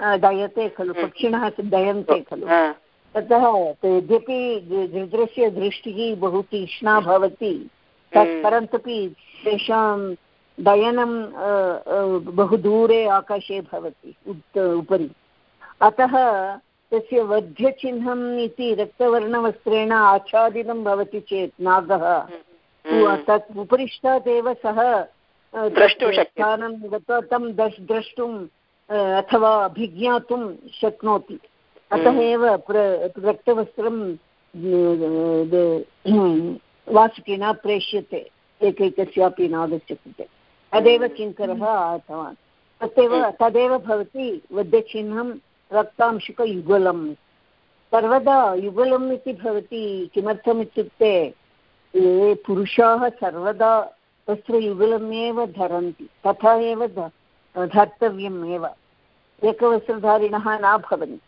दयते खलु। पक्षिणः दयन्ते खलु ततः यद्यपि गृद्रस्य दृष्टिः बहु तीक्ष्णा भवति तत्। परन्तुपि तेषां दयनं बहु दूरे आकाशे भवति उपरि अतः तस्य वध्यचिह्नम् इति रक्तवर्णवस्त्रेण आच्छादितं भवति चेत् नागः। तत् उपरिष्टात् एव सः द्रष्टुं। गत्वा तं दर् द्रष्टुम् अ, अथवा अभिज्ञातुं शक्नोति। अतः हम्म। एव प्र रक्तवस्त्रं द- वासुकिना प्रेष्यते। एकैकस्यापि नागस्य कृते तदेव किङ्करः आतवान् तदेव हम्म। तदेव भवति वद्यचिह्नं रक्तांशुकयुगलम्। सर्वदा युगलम् इति भवति किमर्थम् इत्युक्ते ये पुरुषाः सर्वदा वस्त्रयुगलमेव धरन्ति। तथा एव धर्तव्यम् एव। एकवस्त्रधारिणः न भवन्ति।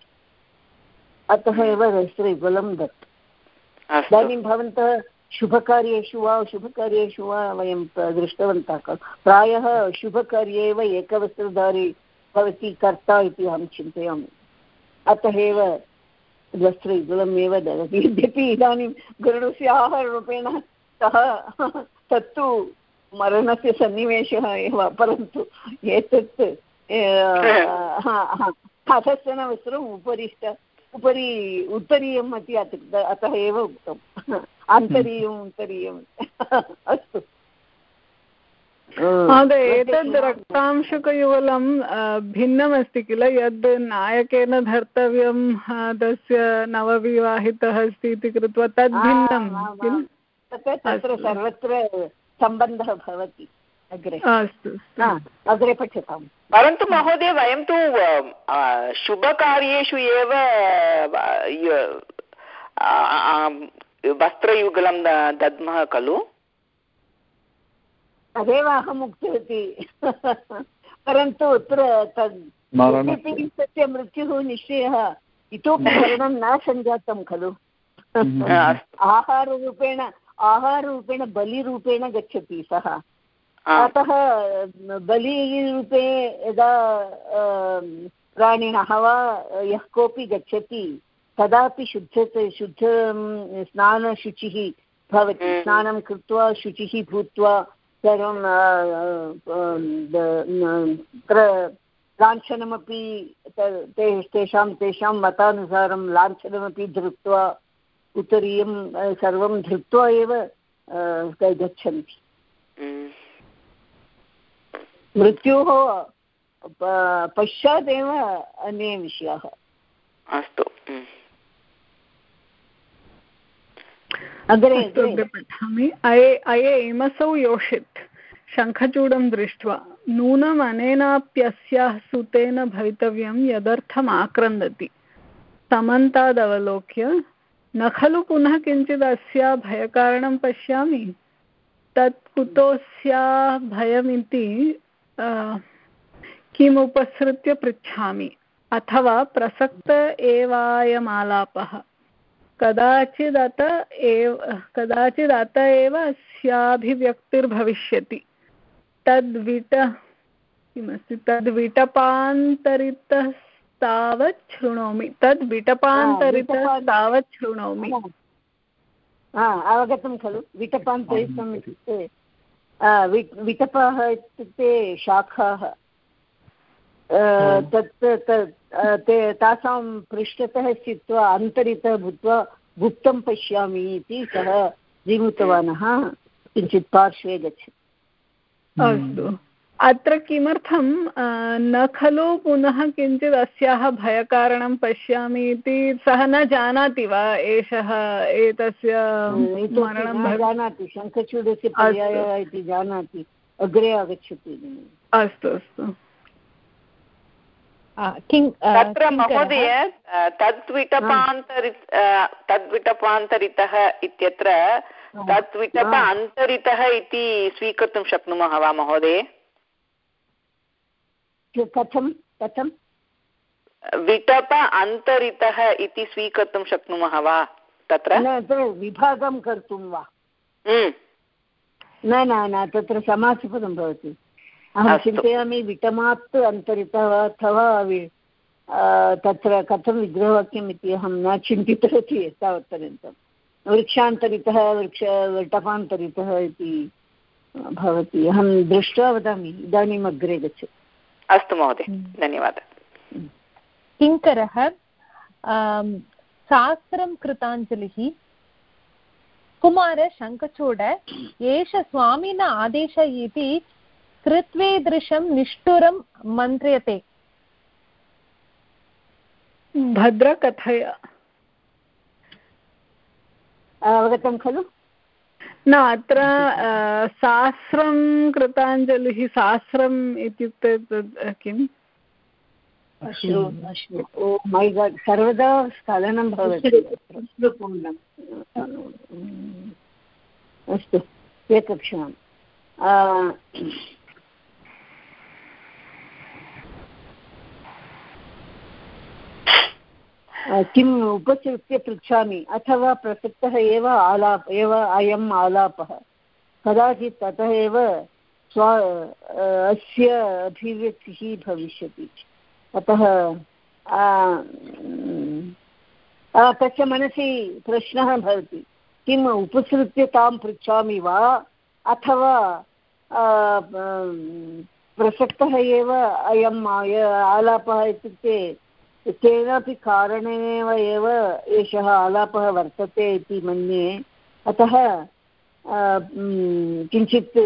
अतः एव वस्त्रयुगलं दत्तम् इदानीं भवन्तः शुभकार्येषु वा शुभकार्येषु वा वयं दृष्टवन्तः खलु। प्रायः शुभकार्ये एव एकवस्त्रधारी भवति कर्ता इति अहं चिन्तयामि। अतः एव वस्त्रयुगलमेव ददति। यद्यपि इदानीं गरुडस्य आहाररूपेण सः तत्तु मरणस्य सन्निवेशः एव परन्तु एतत् ए, हा, हा, अधस्तनवस्त्रम् उपरिष्ट उपरि उत्तरीयम् इति अत- अतः एव उक्तम्। आन्तरीयम् उत्तरीयम्। अस्तु। महोदय एतद् रक्तांशुकयुगलं भिन्नमस्ति किल? यद् नायकेन धर्तव्यं तस्य नवविवाहितः अस्ति इति कृत्वा तद् भिन्नं किल तत्र सर्वत्र सम्बन्धः भवति अग्रे। अस्तु हा, अग्रे पठ्यताम्। परन्तु महोदय वयं तु शुभकार्येषु एव वस्त्रयुगलं दद्मः खलु? तदेव अहम् उक्तवती। परन्तु अत्र तद् तस्य मृत्युः निश्चयः इतोपि मरणं न सञ्जातं खलु। आहाररूपेण आहाररूपेण बलिरूपेण गच्छति सः। अतः बलिरूपे यदा प्राणिनः वा यः कोऽपि गच्छति तदापि शुद्ध शुद्ध स्नानशुचिः भवति। हम्म। स्नानं कृत्वा शुचिः भूत्वा सर्वं लाञ्छनमपि तेषां तेषां मतानुसारं लाञ्छनमपि धृत्वा उत्तरीयं सर्वं धृत्वा एव गच्छन्ति। Mm. मृत्योः पश्चादेव अन्ये विषयाः। अस्तु. अग्रे अग्रे। अग्रे पठामि। अये अये इमसौ योषित्। शङ्खचूडं दृष्ट्वा। नूनम् अनेनाप्यस्याः सुतेन भवितव्यं यदर्थम् आक्रन्दति। समन्तादवलोक्य न खलु पुनः किञ्चित् अस्या भयकारणं पश्यामि। तत् कुतोऽस्या भयमिति किम् पृच्छामि। अथवा प्रसक्त एवायमालापः। कदाचिदत एव कदाचिदत एव अस्याभिव्यक्तिर्भविष्यति। तद्विट, किमस्ति? तद्विटपान्तरितस्तावत् शृणोमि। तद्विटपान्तरितस्तावत् शृणोमि। हा। अवगतं खलु। विटपान्तरितम् इत्युक्ते विटपः इत्युक्ते शाखाः। आ, तत् ते तासां पृष्ठतः स्थित्वा अन्तरितः भूत्वा गुप्तं पश्यामि इति सः जीवितवानः। किञ्चित् पार्श्वे गच्छति। अस्तु। अत्र किमर्थं न खलु पुनः किञ्चित् अस्याह भयकारणं पश्यामि इति सः न जानाति वा एषः एतस्य मरणं जानाति शङ्खचूडस्य पर्यायः इति जानाति अग्रे आगच्छति अस्तु अस्तु। किं तत्र महोदय तद्विटपान्तरि तद्विटपान्तरितः इत्यत्र तद्विटप अन्तरितः इति स्वीकर्तुं शक्नुमः वा महोदय? कथं कथं विटप अन्तरितः इति स्वीकर्तुं शक्नुमः वा? तत्र? विभागं कर्तुं वा? Mm. न न न तत्र समासपदं भवति। अहं चिन्तयामि विटमात् अन्तरितः अथवा तत्र कथं विग्रहवाक्यम् इति अहं न चिन्तितवती तावत्पर्यन्तं वृक्षान्तरितः वृक्ष विटपान्तरितः इति भवति। अहं दृष्ट्वा वदामि इदानीम् अग्रे गच्छतु। अस्तु महोदय धन्यवादः। किङ्करः शास्त्रं कृताञ्जलिः कुमार शङ्खचूड एष स्वामिन आदेश इति कृत्वेदृशं निष्ठुरं मन्त्र्यते। भद्रकथय। अवगतं खलु? न अत्र सहस्रं कृताञ्जलिः सहस्रम् इत्युक्ते तद् किम्? ओ मै गाड् सर्वदा स्खलनं भवति अस्तु एकक्षणम्। किम् उपसृत्य पृच्छामि? अथवा प्रसक्तः एव आलाप, एव अयम् आलापः। कदाचित् ततः एव स्व अस्य अभिव्यक्तिः भविष्यति। अतः तस्य मनसि प्रश्नः भवति। किम् उपसृत्य तां पृच्छामि वा? अथवा प्रसक्तः एव अयम् आलापः इत्युक्ते केनापि कारणेनैव एव एषः आलापः वर्तते इति मन्ये। अतः किञ्चित्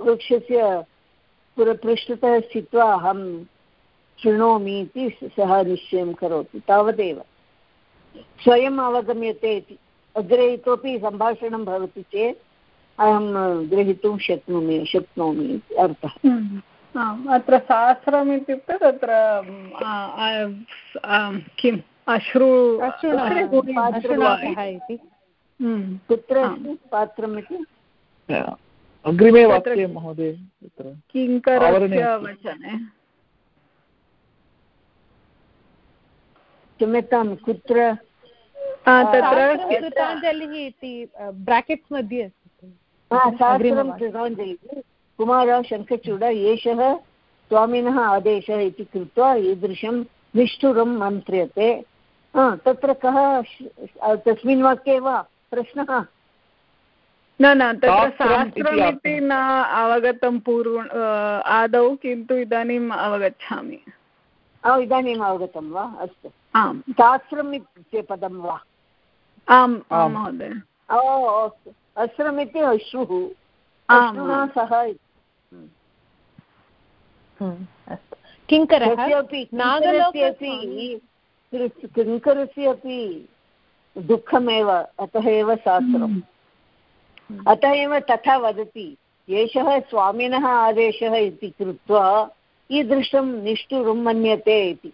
वृक्षस्य पुरपृष्ठतः स्थित्वा अहं शृणोमि इति सः निश्चयं करोति, तावदेव। स्वयम् अवगम्यते इति। अग्रे इतोपि सम्भाषणं भवति चेत् अहं ग्रहीतुं शक्नोमि शक्नोमि इति अर्थः। हम्म। अत्र सहस्रम् इत्युक्ते तत्र किम् अश्रु कुत्र पात्रम् इति? अग्रिमे वाक्ये महोदय किङ्करस्य वचने। क्षम्यतां कुत्र? तत्र कृताञ्जलिः इति ब्राकेट्स् मध्ये अस्ति। कृताञ्जलिः। कुमारः शङ्खचूड एषः स्वामिनः आदेशः इति कृत्वा ईदृशं निष्ठुरं मन्त्र्यते। तत्र कः तस्मिन् वाक्ये वा प्रश्नः? न न तत्र शास्त्रम् इति न अवगतं पूर्व आदौ किन्तु इदानीम् अवगच्छामि। इदानीम् अवगतं वा? अस्तु। आम्। शास्त्रम् इत्युक्ते पदं वा? आम् महोदय। ओ अस्तु। अस्रम् अश्रुः। अश्रुणा सह अस्तु किङ्करः किङ्करस्य अपि दुःखमेव अतः एव शास्त्रम् अतः एव तथा वदति एषः स्वामिनः आदेशः इति कृत्वा ईदृशं निष्ठुरं मन्यते इति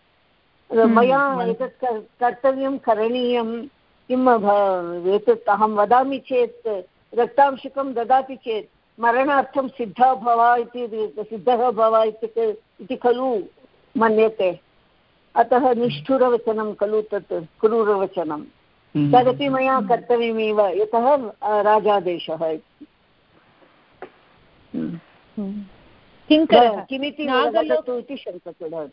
मया एतत् कर्तव्यं करणीयं किम् एतत् अहं वदामि चेत् रक्तांशकं ददाति चेत् मरणार्थं सिद्धः भव इति सिद्धः भव इति खलु मन्यते। अतः निष्ठुरवचनं खलु तत् क्रूरवचनं। हम्म। तदपि मया कर्तव्यमेव यतः राजादेशः हम्म। किमिति वदतु इति शङ्कचूड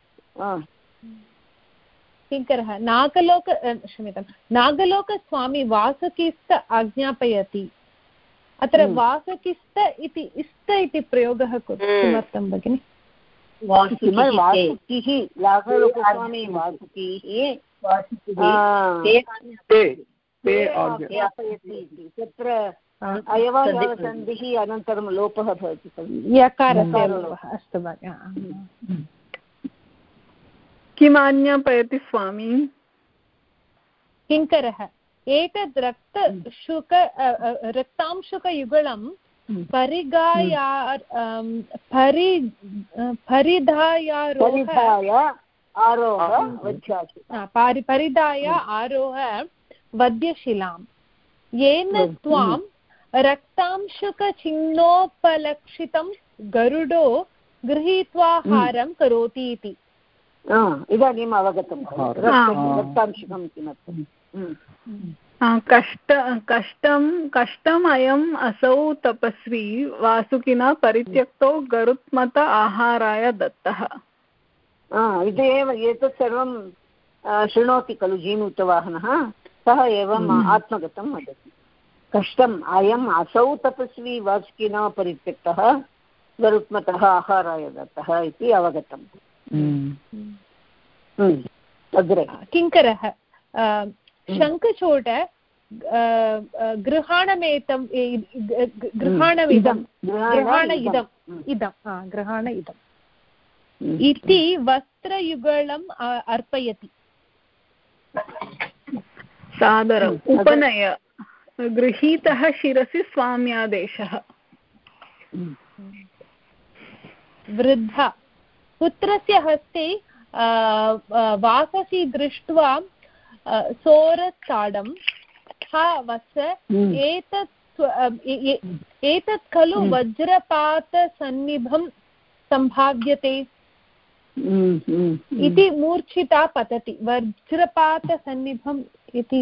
किङ्करः नागलोक क्षम्यतां नागलोकस्वामी वासुकीस्त आज्ञापयति। अत्र हम्म। वासकिस्त इति इस्त इति प्रयोगः हम्म। किमर्थं भगिनि? तत्र अयवासन्धिः अनन्तरं लोपः भवति यकारस्य लोपः अस्तु भगिनि किम् आज्ञापयति स्वामी? किङ्करः। एतद् रक्तशुक रक्तांशुकयुगलं परिगाया परि परिधाय आरोह वद्यशिलां. येन त्वां रक्तांशुकचिह्नोपलक्षितं गरुडो गृहीत्वा हारं करोति इति इदानीम् अवगतं रक्तांशुकं किमर्थम्? कष्ट कष्टं कष्टम् अयम् असौ तपस्वी वासुकिना परित्यक्तो गरुत्मत आहाराय दत्तः इति एव एतत् सर्वं शृणोति खलु जीमूतवाहनः सः एवम् हम्म। आत्मगतं वदति कष्टम् अयम् असौ तपस्वी वासुकिना परित्यक्तः गरुत्मतः आहाराय दत्तः इति अवगतम् हम्म। हम्म। अग्रे किङ्करः शङ्खचोट गृहाणमेतं गृहाणमिदं गृहाण इदम् इदं. गृहाण इदम् इति वस्त्रयुगलम् अर्पयति. सादरम्. उपनय. गृहीतः शिरसि स्वाम्यादेशः. वृद्धा. पुत्रस्य हस्ते वाससि दृष्ट्वा सोरताडं हा वत्स हम्म। एतत् एतत् खलु हम्म। वज्रपातसन्निभं सम्भाव्यते। हम्म, इति मूर्छिता पतति वज्रपातसन्निभम् इति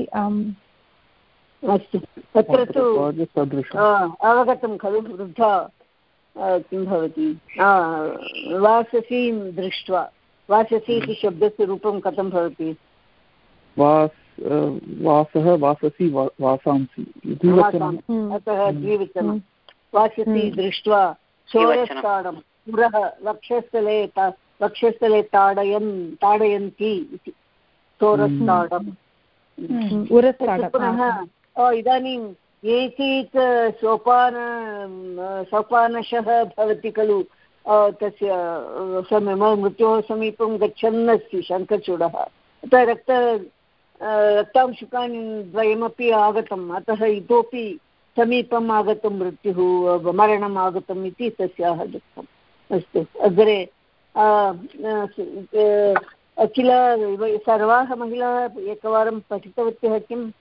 अस्तु तत्र तु अवगतं खलु वृद्धा किं भवति? वाससीं दृष्ट्वा वाससी इति शब्दस्य रूपं कथं भवति? वासः वाससि वासांसि। अतः द्विवचनं। वाससि दृष्ट्वा शोरस्थानं पुरः वक्षस्थले वक्षस्थले ताडयन् ताडयन्ति इति। चोरस्ताडम् पुनः इदानीम् एकेक सोपान सोपानशः भवति खलु। तस्य मृत्योः समीपं गच्छन् अस्ति शङ्खचूडः। अतः रक्त रक्तांशुकानि द्वयमपि आगतम्। अतः इतोपि समीपम् आगतं मृत्युः मरणम् आगतम् इति तस्याः दुःखम्। अस्तु अग्रे किल सर्वाः महिलाः एकवारं पठितवत्यः किम्?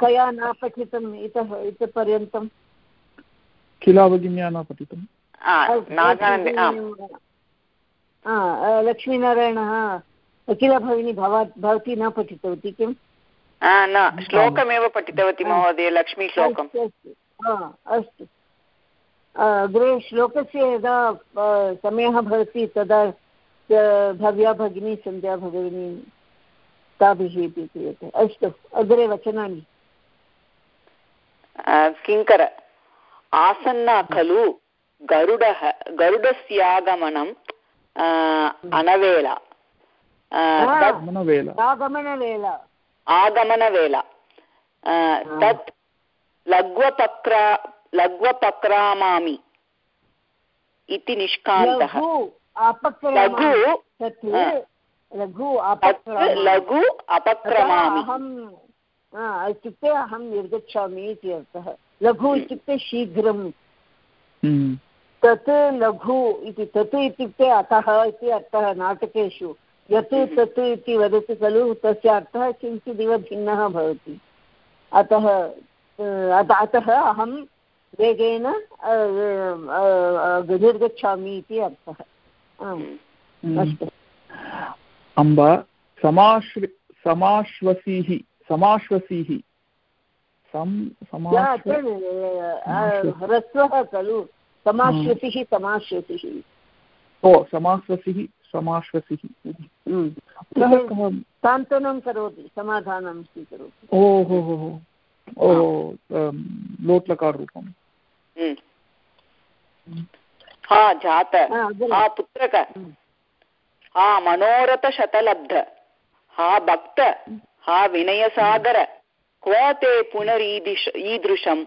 कया न पठितम् इतः इतः पर्यन्तं किल भगिन्या न पठितम्। लक्ष्मीनारायणः किल भगिनी भवा भवती न पठितवती किम्? न श्लोकमेव पठितवती महोदय लक्ष्मीश्लोकम्. अस्तु अग्रे श्लोकस्य यदा समयः भवति तदा भव्या भगिनी सन्ध्या भगिनी ताभिः अपि क्रियते. अस्तु अग्रे वचनानि. किङ्कर आसन्ना खलु गरुडः गरुडस्यागमनम् अनवेला. आगमनवेला आगमनवेला तत् लघ्वपक्रा लघ्वपक्रामामि इति निष्कान्तः लघु लघु लघु अपक्रमामि अहं इत्युक्ते अहं निर्गच्छामि इति अर्थः लघु इत्युक्ते शीघ्रं। तत् लघु इति तत् इत्युक्ते अतः इति अर्थः नाटकेषु यत्। तत् इति वदति खलु तस्य अर्थः किञ्चिदिव भिन्नः भवति। अतः अतः अहं वेगेन निर्गच्छामि इति अर्थः। हम्म। अस्तु। अम्ब समाश्रि समाश्वसीः समाश्वसीः। ह्रस्वः खलु। समाश्वसिः समाश्वसिः। ओ समाश्वसिः समाश्वसिः। सान्त्वनं करोति समाधानं स्वीकरोति। ओ हो हो हो। ओ लोट्लकाररूपम्। हा जात। हा पुत्रक। हा मनोरथशतलब्ध। हा भक्त। हा विनयसागर। क्व ते पुनरीदिश ईदृशं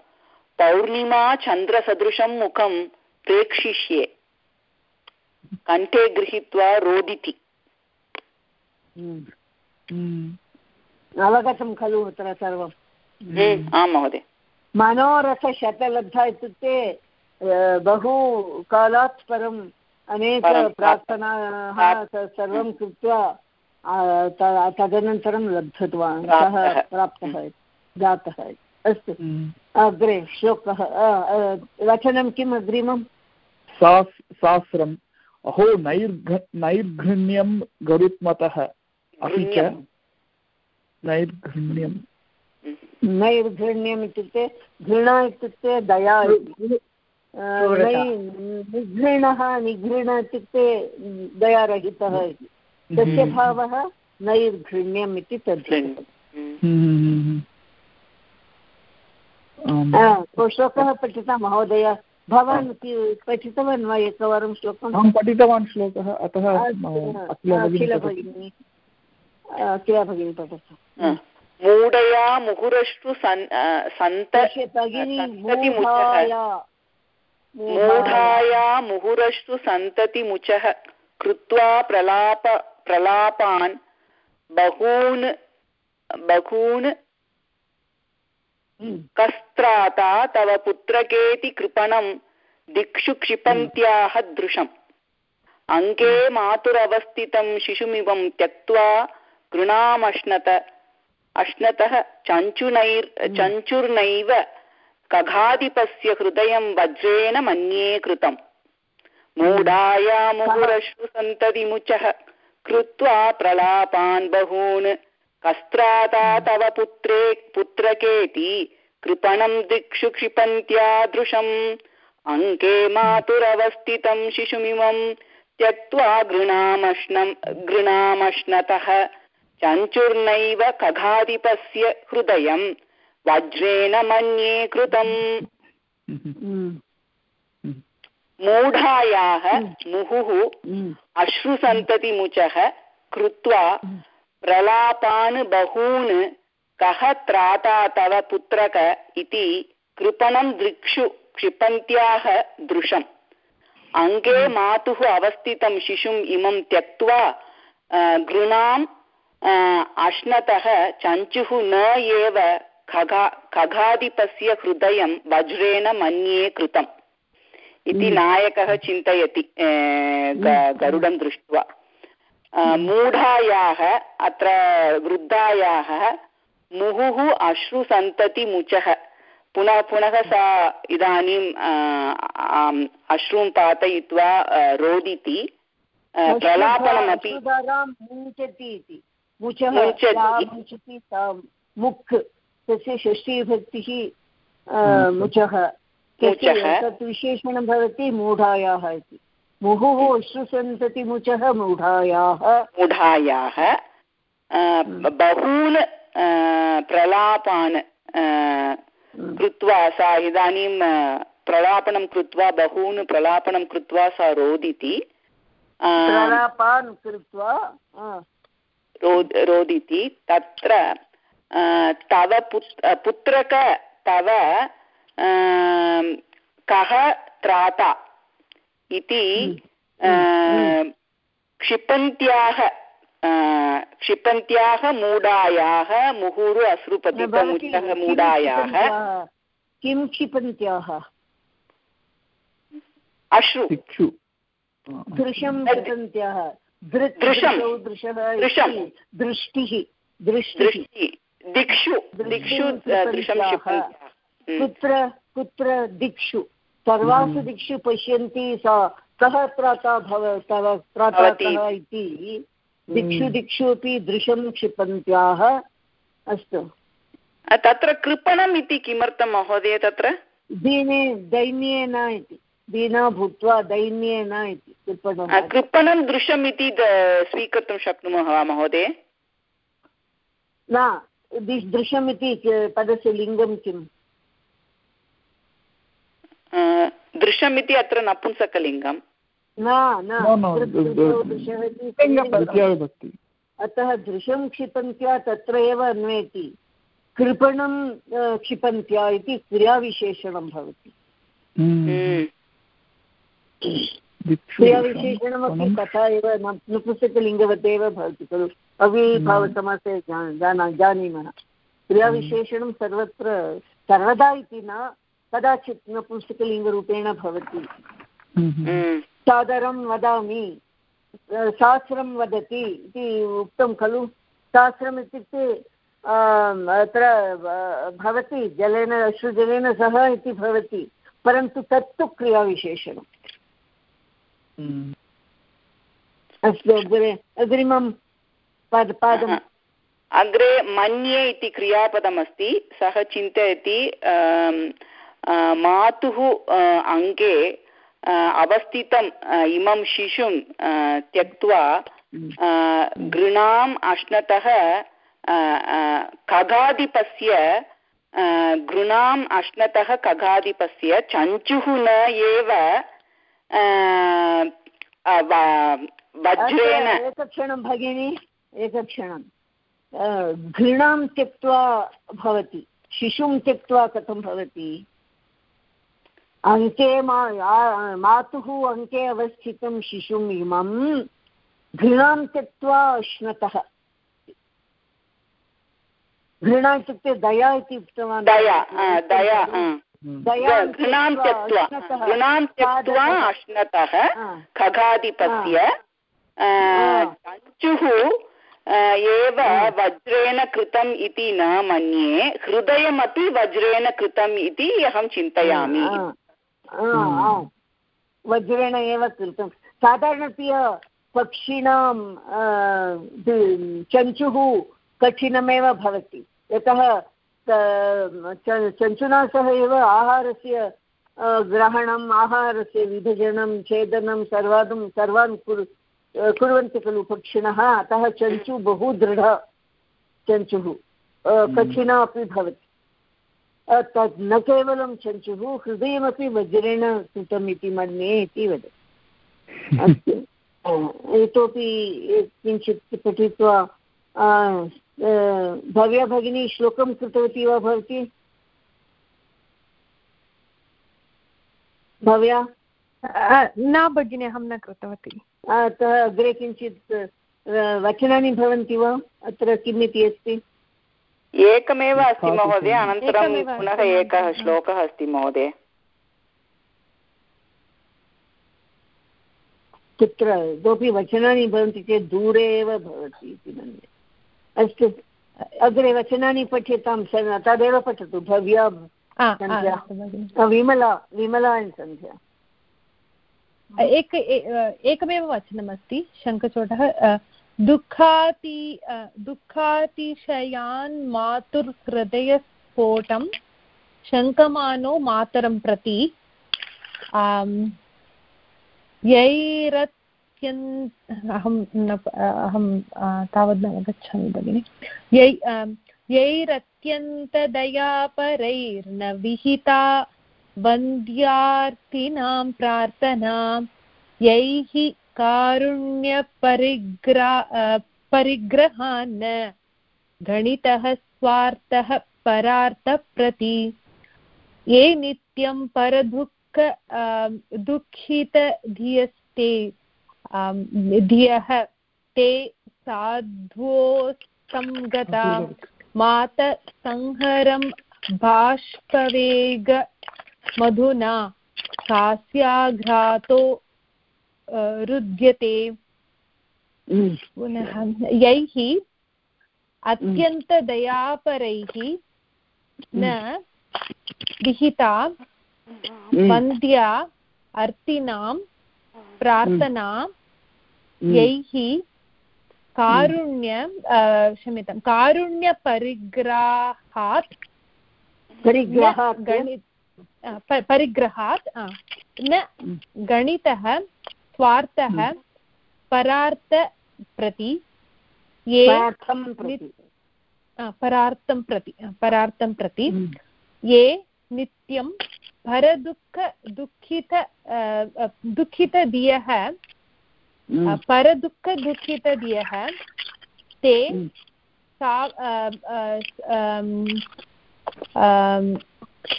पौर्णिमा चन्द्रसदृशं मुखं प्रेक्षिष्ये। कण्ठे गृहीत्वा रोदिति अवगतं खलु अत्र सर्वम् हम्म, आं महोदय मनोरथशतलब्ध इत्युक्ते बहु कालात् परं अनेक प्रार्थनाः सर्वं कृत्वा तदनन्तरं लब्धवान् सः प्राप्तः जातः अस्तु हम्म। अग्रे श्लोकः वचनं किम् अग्रिमं सहस्रम् अहो नैर्घ नैर्घृण्यं गरुत्मतः। अपि च नैर्घृण्यं नैर्घृण्यम् इत्युक्ते घृणा इत्युक्ते दया निघृणः निघृण इत्युक्ते दयारहितः इति। तस्य हम्म। भावः नैर्घृण्यम् इति तद्। श्लोकः पठिता महोदय। भवान् पठितवान् वा एकवारं श्लोकम्? अहं पठितवान् श्लोकः अतः अखिल भगिनी अखिल भगिनी। पठतु। मूढया मुहुरष्टु सन्त मूढाया। मुहुरष्टु सन्ततिमुचः। कृत्वा प्रलाप प्रलापान् बहून् बहून् हम्म। कस्त्राता तव पुत्रकेति कृपणं। दिक्षु क्षिपन्त्याः दृशम्। अङ्के मातुरवस्थितं शिशुमिवं त्यक्त्वा गृणामश्नत अश्नतः चञ्चुनैर् हम्म। चञ्चुर्नैव कघाधिपस्य हृदयं वज्रेण मन्ये कृतम्। मूढाया मुहुरश्रुसन्ततिमुचः कृत्वा प्रलापान् बहून्। कस्त्राता तव पुत्रे पुत्रकेति कृपणं दिक्षु क्षिपन्त्यादृशम्। अङ्के मातुरवस्थितं शिशुमिमं त्यक्त्वा गृणामश्नं गृणामश्नतः। चञ्चुर्नैव खगाधिपस्य हृदयं वज्रेण मन्ये कृतम् मूढायाः मुहुः अश्रुसन्ततिमुचः कृत्वा प्रलापान् बहून् कः त्राता तव पुत्रक इति कृपणं दृक्षु क्षिपन्त्याः दृशम् अङ्गे हम्म। मातुः अवस्थितं शिशुम् इमं त्यक्त्वा गृणाम् अश्नतः चञ्चुः न एव खगा खगाधिपस्य हृदयं वज्रेण मन्ये कृतम् इति हम्म। नायकः चिन्तयति हम्म। गरुडं दृष्ट्वा मूढायाः अत्र वृद्धायाः मुहुः अश्रुसन्ततिमुचः पुनः पुनः सा इदानीम् अश्रुं पातयित्वा रोदिति। प्रलापनमपि मुक् तस्य षष्ठीभक्तिः मुचः। तत् विशेषणं भवति मूढायाः इति। मुहुः अश्रुसन्ततिमुचः मूढायाः। मूढायाः। बहून् प्रलापान् कृत्वा सा इदानीं प्रलापनं कृत्वा बहून् प्रलापनं कृत्वा सा रोदिति प्रलापान् कृत्वा रोदिति तत्र तव पुत्रक तव कः त्राता इति। क्षिपन्त्याः क्षिपन्त्याः मूढायाः मुहुरु अश्रुपतितमुचः मूढायाः किं क्षिपन्त्याः अश्रु दृशं क्षिपन्त्याः दृशः दृष्टिः दृष्टिः दिक्षु दिक्षु दृशं कुत्र कुत्र दिक्षु सर्वासु। दिक्षु पश्यन्ति सा कः त्राता भव तव त्राता कः इति. दिक्षु हम्म। दिक्षु अपि दृशं क्षिपन्त्याः अस्तु। तत्र कृपणम् इति किमर्थं महोदय तत्र? दीने दैन्येन इति। दीना भूत्वा दैन्येन इति। कृपणं कृपणं दृश्यम् इति स्वीकर्तुं शक्नुमः वा महोदय? न दृश्यमिति पदस्य लिङ्गं किम्? दृशम् इति अत्र नपुंसकलिङ्गम्। अतः दृशं क्षिपन्त्या तत्र एव अन्वेति। कृपणं क्षिपन्त्या इति क्रियाविशेषणं भवति। हम्म। क्रियाविशेषणमपि तथा एव नपुंसकलिङ्गवत् एव भवति खलु। अविभावसमासे जानीमः। क्रियाविशेषणं सर्वत्र सर्वदा इति न कदाचित् नपुंसकलिङ्गरूपेण भवति। हम्म। सादरं वदामि शास्त्रं वदति इति उक्तं खलु। शास्त्रम् इत्युक्ते अत्र भवति जलेन अश्रुजलेन सह इति भवति परन्तु तत्तु क्रियाविशेषणम्। हम्म। अस्तु अग्रे अग्रिमं पाद पादम् अग्रे मन्ये इति क्रियापदमस्ति सः चिन्तयति मातुः अङ्गे अवस्थितं इमं शिशुं त्यक्त्वा गृणाम् अश्नतः खगाधिपस्य घृणाम् अश्नतः खगाधिपस्य चञ्चुः न एव वज्रेण एकक्षणं भगिनि एकक्षणं. घृणां त्यक्त्वा भवति शिशुं त्यक्त्वा कथं भवति? अङ्के मा मातुः अङ्के अवस्थितं शिशुम् इमं घृणां त्यक्त्वा अश्नतः। घृणा इत्युक्ते दया इति उक्तवान्। दया दया घृणां त्यक्त्वा घृणां त्यक्त्वा अश्नतः। खगाधिपस्य चञ्चुः एव वज्रेण कृतम् इति न मन्ये हृदयमपि वज्रेण कृतम् इति अहं चिन्तयामि। वज्रेण एव कृतं। साधारणतया पक्षिणां चञ्चुः कठिनमेव भवति। यतः चञ्चुना सह एव आहारस्य ग्रहणम् आहारस्य विभजनं छेदनं सर्वादं सर्वान् कुरु कुर्वन्ति खलु पक्षिणः। अतः चञ्चु बहु दृढ चञ्चुः। कठिना अपि भवति। तद् न केवलं चञ्चुः हृदयमपि वज्रेण कृतम् इति मन्ये इति वदति। अस्तु। इतोपि किञ्चित् पठित्वा भव्या भगिनी श्लोकं कृतवती वा भवती? भव्या? न भगिनि अहं न कृतवती। अतः अग्रे किञ्चित् वचनानि भवन्ति वा? अत्र किम् इति अस्ति? एकमेव अस्ति महोदय अनन्तरं पुनः एकः श्लोकः अस्ति महोदय। कुत्र इतोपि वचनानि भवन्ति चेत् दूरे एव भवति इति मन्ये। अस्तु अग्रे वचनानि पठ्यतां तदेव पठतु भव्या सन्ध्या। विमला विमला सन्ध्या। एक एकमेव वचनमस्ति शङ्खचोटः दुःखाति दुःखातिशयान् मातुर्हृदयस्फोटं, शङ्कमानो मातरं प्रति यैरत् अत्यन् अहं न, अहं तावद् न अवगच्छामि भगिनि। यै यैरत्यन्तदयापरैर्न विहिता वन्द्यार्थिनां प्रार्थना यैः कारुण्यपरिग्रा गणितः स्वार्थः, परार्थप्रति। ये नित्यं परदुःख दुःखितधियस्ते धियः, ते साध्वोस्तङ्गता मातसंहरं बाष्पवेग मधुना, सास्याघ्रातो रुद्यते पुनः यैः अत्यन्तदयापरैः न विहिता वन्द्या अर्तिनां प्रार्थना। यैः कारुण्य क्षम्यतां कारुण्यपरिग्रहात् परिग्रहात् परिग्रहात् न गणितः स्वार्थः हम्म। परार्थ प्रति ये परार्थं प्रति परार्थं प्रति हम्म। ये नित्यं परदुःख दुःखित दुःखितधियः हम्म। परदुःखदुःखितधियः ते हम्म।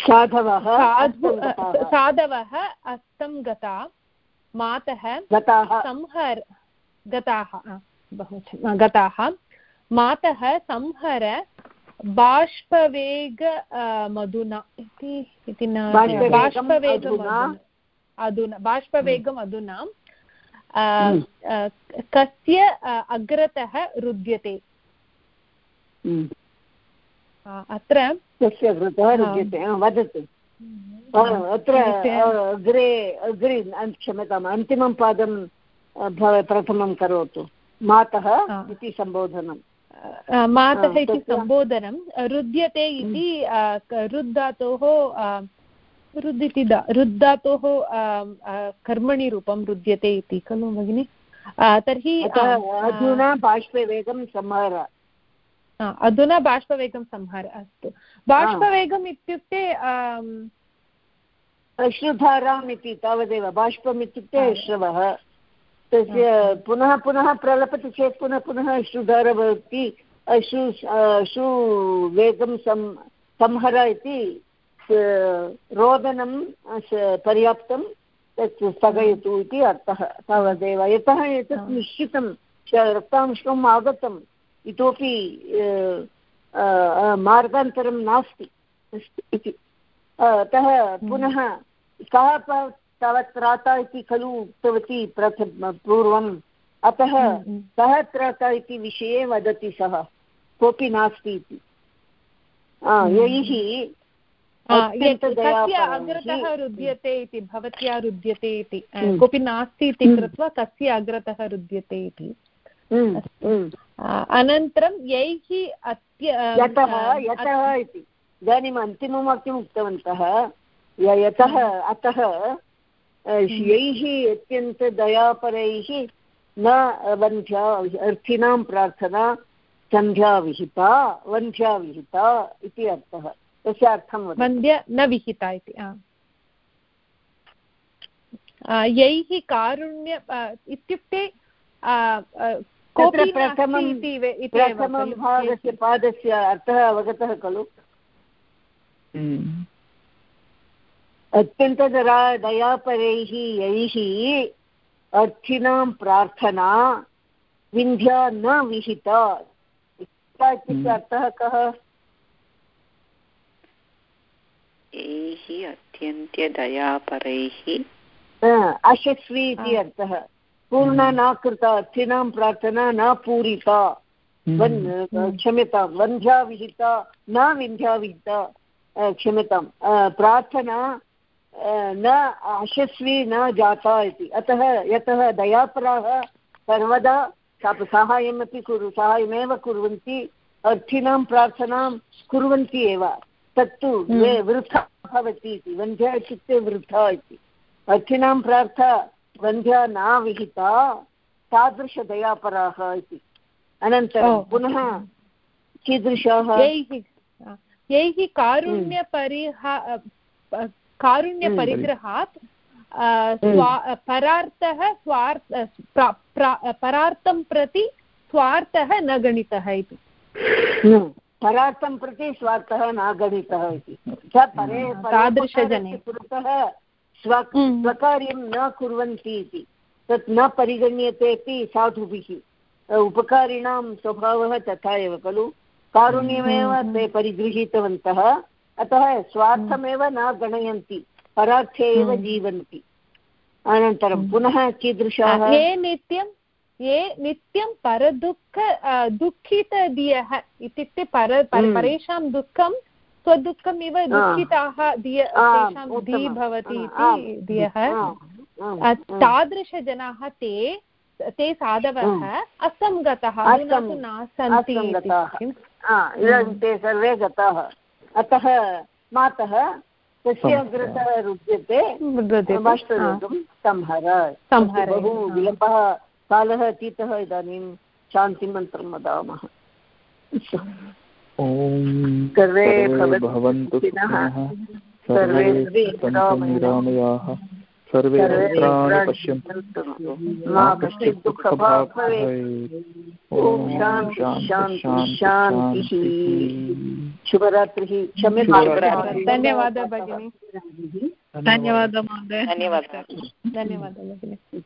साधवः साधवः अस्तं गता मातः संहर गताः बहु गताः। मातः संहर बाष्पवेग मधुना। इति न बाष्पवेगम् अधुना। बाष्पवेगम् अधुना हम्म। कस्य अग्रतः रुद्यते? हम्म। अत्र कस्य अग्रतः रुद्यते? वदतु। अत्र अग्रे अग्रे क्षम्यताम् अन्तिमं पादं प्रथमं करोतु। मातः इति सम्बोधनं। मातः इति सम्बोधनं। रुद्यते इति रुद्धातोः रुद् इति रुद्धातोः कर्मणि रूपं रुद्यते इति खलु भगिनि? तर्हि अधुना बाष्पे वेगं संहर। अधुना बाष्पवेगं संहार अस्तु। बाष्पवेगम् इत्युक्ते अश्रुधाराम् इति तावदेव बाष्पम् इत्युक्ते अश्रवः तस्य पुनः पुनः प्रलपति चेत् पुनः पुनः अश्रुधारा भवति। अश्रु अश्रुवेगं सं संहर इति रोदनं पर्याप्तं तत् स्थगयतु इति अर्थः तावदेव। यतः एतत् निश्चितं रक्तांशम् आगतम्। इतोपि मार्गान्तरं नास्ति। इति। अतः पुनः कः तावत् त्राता इति खलु उक्तवती प्रथम पूर्वम्। अतः कः त्राता इति विषये वदति सः? कोऽपि नास्ति इति। यैः अग्रतः रुद्यते इति भवत्या रुद्यते इति। कोऽपि नास्ति इति कृत्वा कस्य अग्रतः रुद्यते इति। अनन्तरं यैः अत्य यतः यतः इति। इदानीम् अन्तिमं वाक्यम् उक्तवन्तः यतः अतः यैः अत्यन्तदयापरैः न वन्ध्या अर्थीनां प्रार्थना सन्ध्या विहिता वन्ध्या विहिता इति अर्थः। तस्य अर्थं वन्द्य न विहिता इति यैः कारुण्य इत्युक्ते तत्र प्रथमं प्रथमं भागस्य पादस्य अर्थः अवगतः खलु? हम्म। अत्यन्तदरा दयापरैः यैः अर्थिनां प्रार्थना विन्ध्या न विहिता। इत्युक्ते हम्म। अर्थः कः? यैः अत्यन्त्यदयापरैः अशस्वी इति अर्थः। पूर्णा न कृता अर्थिनां प्रार्थना न पूरिता हम्म। क्षम्यतां वन्ध्या विहिता न विन्ध्या विहिता क्षम्यतां प्रार्थना न अशस्वी न जाता इति अतः यतः दयापराः सर्वदा साहाय्यमपि कुरु साहाय्यमेव कुर्वन्ति अर्थिनां प्रार्थनां कुर्वन्ति एव तत्तु हम्म। वृथा भवति इति वन्ध्या इत्युक्ते वृथा इति अर्थिनां प्रार्था वन्ध्या न विहिता तादृशदयापराः इति। अनन्तरं पुनः कीदृशाः? यैः कारुण्यपरिहा कारुण्यपरिग्रहात् परार्थः स्वार्थ परार्थं प्रति स्वार्थः न गणितः इति। परार्थं प्रति स्वार्थः न गणितः इति। तादृशजने। पुरतः स्व स्वकार्यं न कुर्वन्ति इति। तत् न परिगण्यते इति साधुभिः। उपकारिणां स्वभावः तथा एव खलु। कारुण्यमेव हम्म, ते परिगृहीतवन्तः। अतः स्वार्थमेव न गणयन्ति। परार्थे एव हम्म। जीवन्ति। अनन्तरं हम्म। पुनः कीदृशाः? ये नित्यं ये नित्यं परदुःख दुःखितधियः इत्युक्ते पर परेषां दुःखं स्वदुःखम् इव दुःखिताः धिय तेषां धी भवति इति धियः तादृशजनाः ते ते साधवः असङ्गतः न सन्ति ते सर्वे गताः। अतः मातः तस्य अग्रतः रुद्यते। बाष्परोगं संहर। बहु विलम्बः। कालः अतीतः इदानीं शान्तिमन्त्रं वदामः। सर्वे भवन्तु सर्वे निरामयाः सर्वे मित्राणि पश्यन्तु। मा कश्चित् दुःखभाग् भवेत्। शान्तिः शुभरात्रिः। क्षम्यतां धन्यवादः भगिनि। धन्यवादः महोदय। धन्यवादः। धन्यवादः भगिनि।